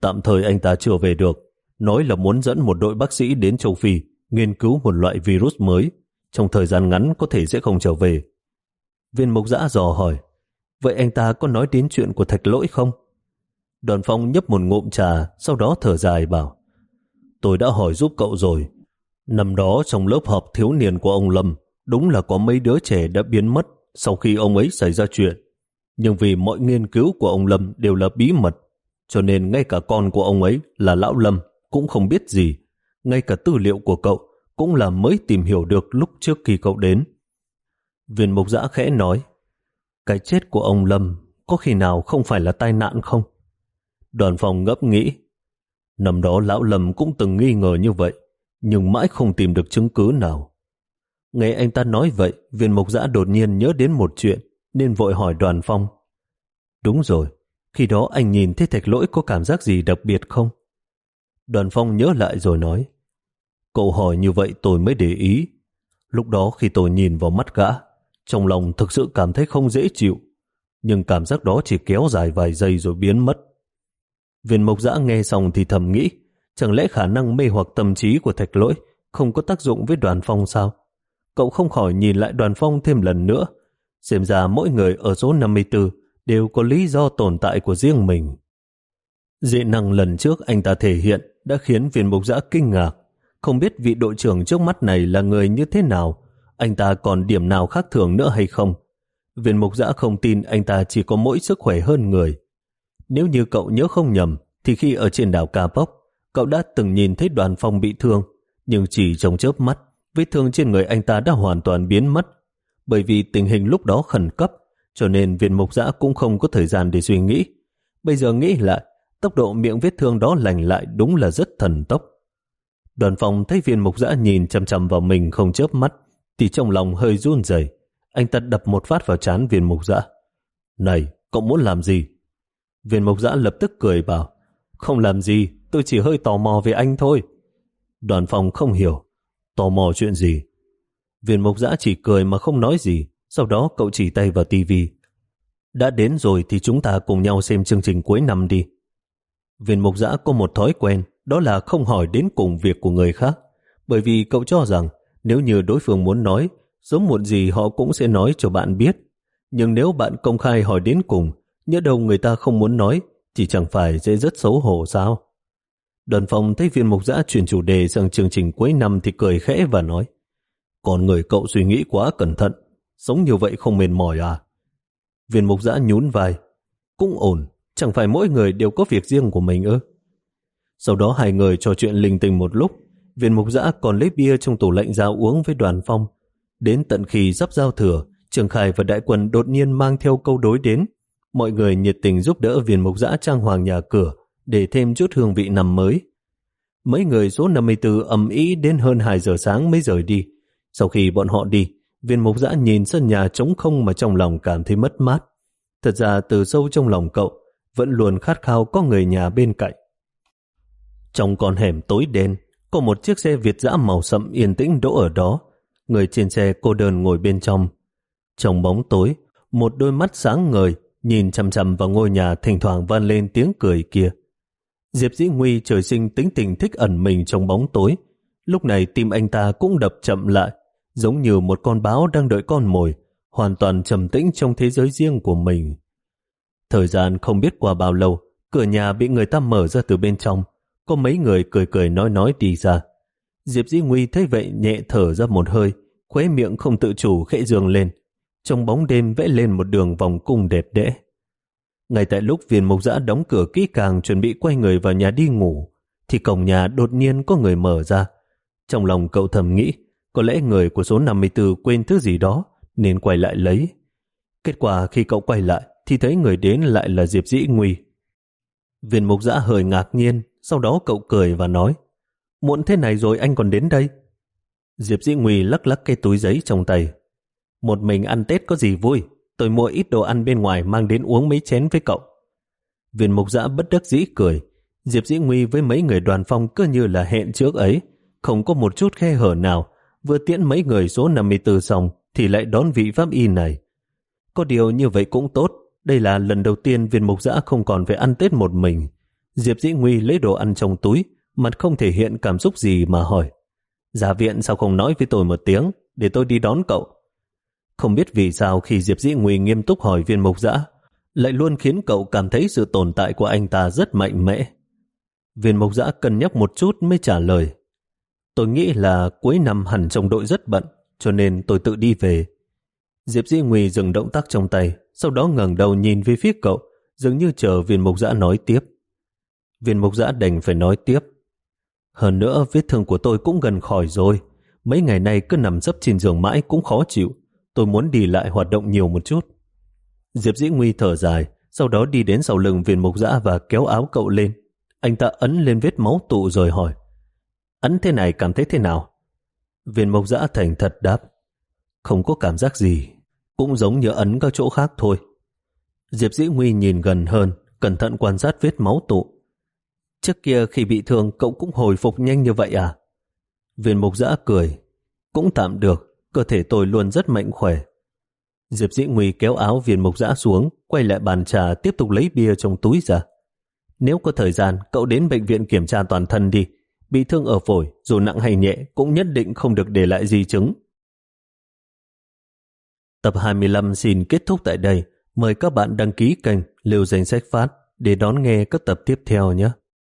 Tạm thời anh ta chưa về được nói là muốn dẫn một đội bác sĩ đến châu Phi nghiên cứu một loại virus mới trong thời gian ngắn có thể sẽ không trở về. Viên mục giã dò hỏi, vậy anh ta có nói đến chuyện của thạch lỗi không? Đoàn phong nhấp một ngụm trà, sau đó thở dài bảo, tôi đã hỏi giúp cậu rồi. Năm đó trong lớp học thiếu niên của ông Lâm, đúng là có mấy đứa trẻ đã biến mất sau khi ông ấy xảy ra chuyện. Nhưng vì mọi nghiên cứu của ông Lâm đều là bí mật, cho nên ngay cả con của ông ấy là Lão Lâm cũng không biết gì. Ngay cả tư liệu của cậu cũng là mới tìm hiểu được lúc trước khi cậu đến. Viên mục giã khẽ nói, cái chết của ông Lâm có khi nào không phải là tai nạn không? Đoàn phòng ngấp nghĩ, năm đó lão Lâm cũng từng nghi ngờ như vậy, nhưng mãi không tìm được chứng cứ nào. Nghe anh ta nói vậy, viên mục giã đột nhiên nhớ đến một chuyện, nên vội hỏi đoàn phong. Đúng rồi, khi đó anh nhìn thấy thạch lỗi có cảm giác gì đặc biệt không? Đoàn phong nhớ lại rồi nói, cậu hỏi như vậy tôi mới để ý. Lúc đó khi tôi nhìn vào mắt gã, trong lòng thực sự cảm thấy không dễ chịu, nhưng cảm giác đó chỉ kéo dài vài giây rồi biến mất. Viên mộc giã nghe xong thì thầm nghĩ, chẳng lẽ khả năng mê hoặc tâm trí của thạch lỗi không có tác dụng với đoàn phong sao? Cậu không khỏi nhìn lại đoàn phong thêm lần nữa, xem ra mỗi người ở số 54 đều có lý do tồn tại của riêng mình. Dị năng lần trước anh ta thể hiện đã khiến viên mục giã kinh ngạc, không biết vị đội trưởng trước mắt này là người như thế nào, anh ta còn điểm nào khác thường nữa hay không? Viên mục giã không tin anh ta chỉ có mỗi sức khỏe hơn người. Nếu như cậu nhớ không nhầm, thì khi ở trên đảo Cà cậu đã từng nhìn thấy đoàn phong bị thương, nhưng chỉ trong chớp mắt, vết thương trên người anh ta đã hoàn toàn biến mất. Bởi vì tình hình lúc đó khẩn cấp, cho nên viên mục giã cũng không có thời gian để suy nghĩ. Bây giờ nghĩ lại, tốc độ miệng vết thương đó lành lại đúng là rất thần tốc. Đoàn phong thấy viên mục giã nhìn chăm chăm vào mình không chớp mắt, thì trong lòng hơi run rẩy. Anh ta đập một phát vào chán viên mục dã. Này, cậu muốn làm gì? Viên mục dã lập tức cười bảo, Không làm gì, tôi chỉ hơi tò mò về anh thôi. Đoàn phòng không hiểu. Tò mò chuyện gì? Viên mục giã chỉ cười mà không nói gì. Sau đó cậu chỉ tay vào tivi. Đã đến rồi thì chúng ta cùng nhau xem chương trình cuối năm đi. Viên mục giã có một thói quen, đó là không hỏi đến cùng việc của người khác. Bởi vì cậu cho rằng nếu như đối phương muốn nói, sớm muộn gì họ cũng sẽ nói cho bạn biết. Nhưng nếu bạn công khai hỏi đến cùng, nhớ đâu người ta không muốn nói, chỉ chẳng phải sẽ rất xấu hổ sao? Đoàn phòng thấy viên mục giã chuyển chủ đề sang chương trình cuối năm thì cười khẽ và nói Còn người cậu suy nghĩ quá cẩn thận, sống như vậy không mệt mỏi à? Viên mục giã nhún vai Cũng ổn, chẳng phải mỗi người đều có việc riêng của mình ư? Sau đó hai người trò chuyện linh tinh một lúc, viên mục giã còn lấy bia trong tủ lạnh ra uống với đoàn phong. Đến tận khi sắp giao thừa, Trường Khải và đại quân đột nhiên mang theo câu đối đến. Mọi người nhiệt tình giúp đỡ viên mục giã trang hoàng nhà cửa để thêm chút hương vị năm mới. Mấy người số 54 ầm ý đến hơn 2 giờ sáng mới rời đi. Sau khi bọn họ đi, viên mục giã nhìn sân nhà trống không mà trong lòng cảm thấy mất mát. Thật ra từ sâu trong lòng cậu vẫn luôn khát khao có người nhà bên cạnh. Trong con hẻm tối đen, có một chiếc xe Việt dã màu sậm yên tĩnh đỗ ở đó. Người trên xe cô đơn ngồi bên trong. Trong bóng tối, một đôi mắt sáng ngời nhìn chằm chằm vào ngôi nhà thỉnh thoảng vang lên tiếng cười kia. Diệp Dĩ Nguy trời sinh tính tình thích ẩn mình trong bóng tối. Lúc này tim anh ta cũng đập chậm lại, giống như một con báo đang đợi con mồi, hoàn toàn trầm tĩnh trong thế giới riêng của mình. Thời gian không biết qua bao lâu, cửa nhà bị người ta mở ra từ bên trong, có mấy người cười cười nói nói đi ra. Diệp Dĩ Nguy thấy vậy nhẹ thở ra một hơi, khóe miệng không tự chủ khẽ dường lên. Trong bóng đêm vẽ lên một đường vòng cung đẹp đẽ. Ngay tại lúc viên mục giã đóng cửa kỹ càng chuẩn bị quay người vào nhà đi ngủ, thì cổng nhà đột nhiên có người mở ra. Trong lòng cậu thầm nghĩ, có lẽ người của số 54 quên thứ gì đó, nên quay lại lấy. Kết quả khi cậu quay lại, thì thấy người đến lại là Diệp Dĩ Nguy. Viên mục giã hơi ngạc nhiên, sau đó cậu cười và nói, muộn thế này rồi anh còn đến đây. Diệp Dĩ Nguy lắc lắc cái túi giấy trong tay. Một mình ăn Tết có gì vui, tôi mua ít đồ ăn bên ngoài mang đến uống mấy chén với cậu. Viên mục giã bất đắc dĩ cười, Diệp Dĩ Nguy với mấy người đoàn phong cứ như là hẹn trước ấy, không có một chút khe hở nào, vừa tiễn mấy người số 54 xong thì lại đón vị pháp y này. Có điều như vậy cũng tốt, đây là lần đầu tiên viên mục giã không còn phải ăn Tết một mình. Diệp Dĩ Nguy lấy đồ ăn trong túi, mặt không thể hiện cảm xúc gì mà hỏi. Giả viện sao không nói với tôi một tiếng, để tôi đi đón cậu. Không biết vì sao khi Diệp Dĩ Nguy nghiêm túc hỏi viên mục giã, lại luôn khiến cậu cảm thấy sự tồn tại của anh ta rất mạnh mẽ. Viên mục giã cân nhắc một chút mới trả lời. Tôi nghĩ là cuối năm hẳn trong đội rất bận, cho nên tôi tự đi về. Diệp Dĩ Nguy dừng động tác trong tay, sau đó ngẩng đầu nhìn về phía cậu, dường như chờ viên mục giã nói tiếp. Viên mục giã đành phải nói tiếp. Hơn nữa, vết thương của tôi cũng gần khỏi rồi. Mấy ngày nay cứ nằm dấp trên giường mãi cũng khó chịu. Tôi muốn đi lại hoạt động nhiều một chút. Diệp Dĩ Nguy thở dài, sau đó đi đến sau lưng viên mục giã và kéo áo cậu lên. Anh ta ấn lên vết máu tụ rồi hỏi. Ấn thế này cảm thấy thế nào? Viên mục giã thành thật đáp. Không có cảm giác gì, cũng giống như ấn các chỗ khác thôi. Diệp Dĩ Nguy nhìn gần hơn, cẩn thận quan sát vết máu tụ. Trước kia khi bị thương cậu cũng hồi phục nhanh như vậy à? Viên mục giã cười. Cũng tạm được, cơ thể tôi luôn rất mạnh khỏe. Diệp Dĩ Nguy kéo áo viên mục giã xuống, quay lại bàn trà tiếp tục lấy bia trong túi ra. Nếu có thời gian, cậu đến bệnh viện kiểm tra toàn thân đi. Bị thương ở phổi, dù nặng hay nhẹ, cũng nhất định không được để lại di chứng. Tập 25 xin kết thúc tại đây. Mời các bạn đăng ký kênh Lưu Danh Sách Phát để đón nghe các tập tiếp theo nhé.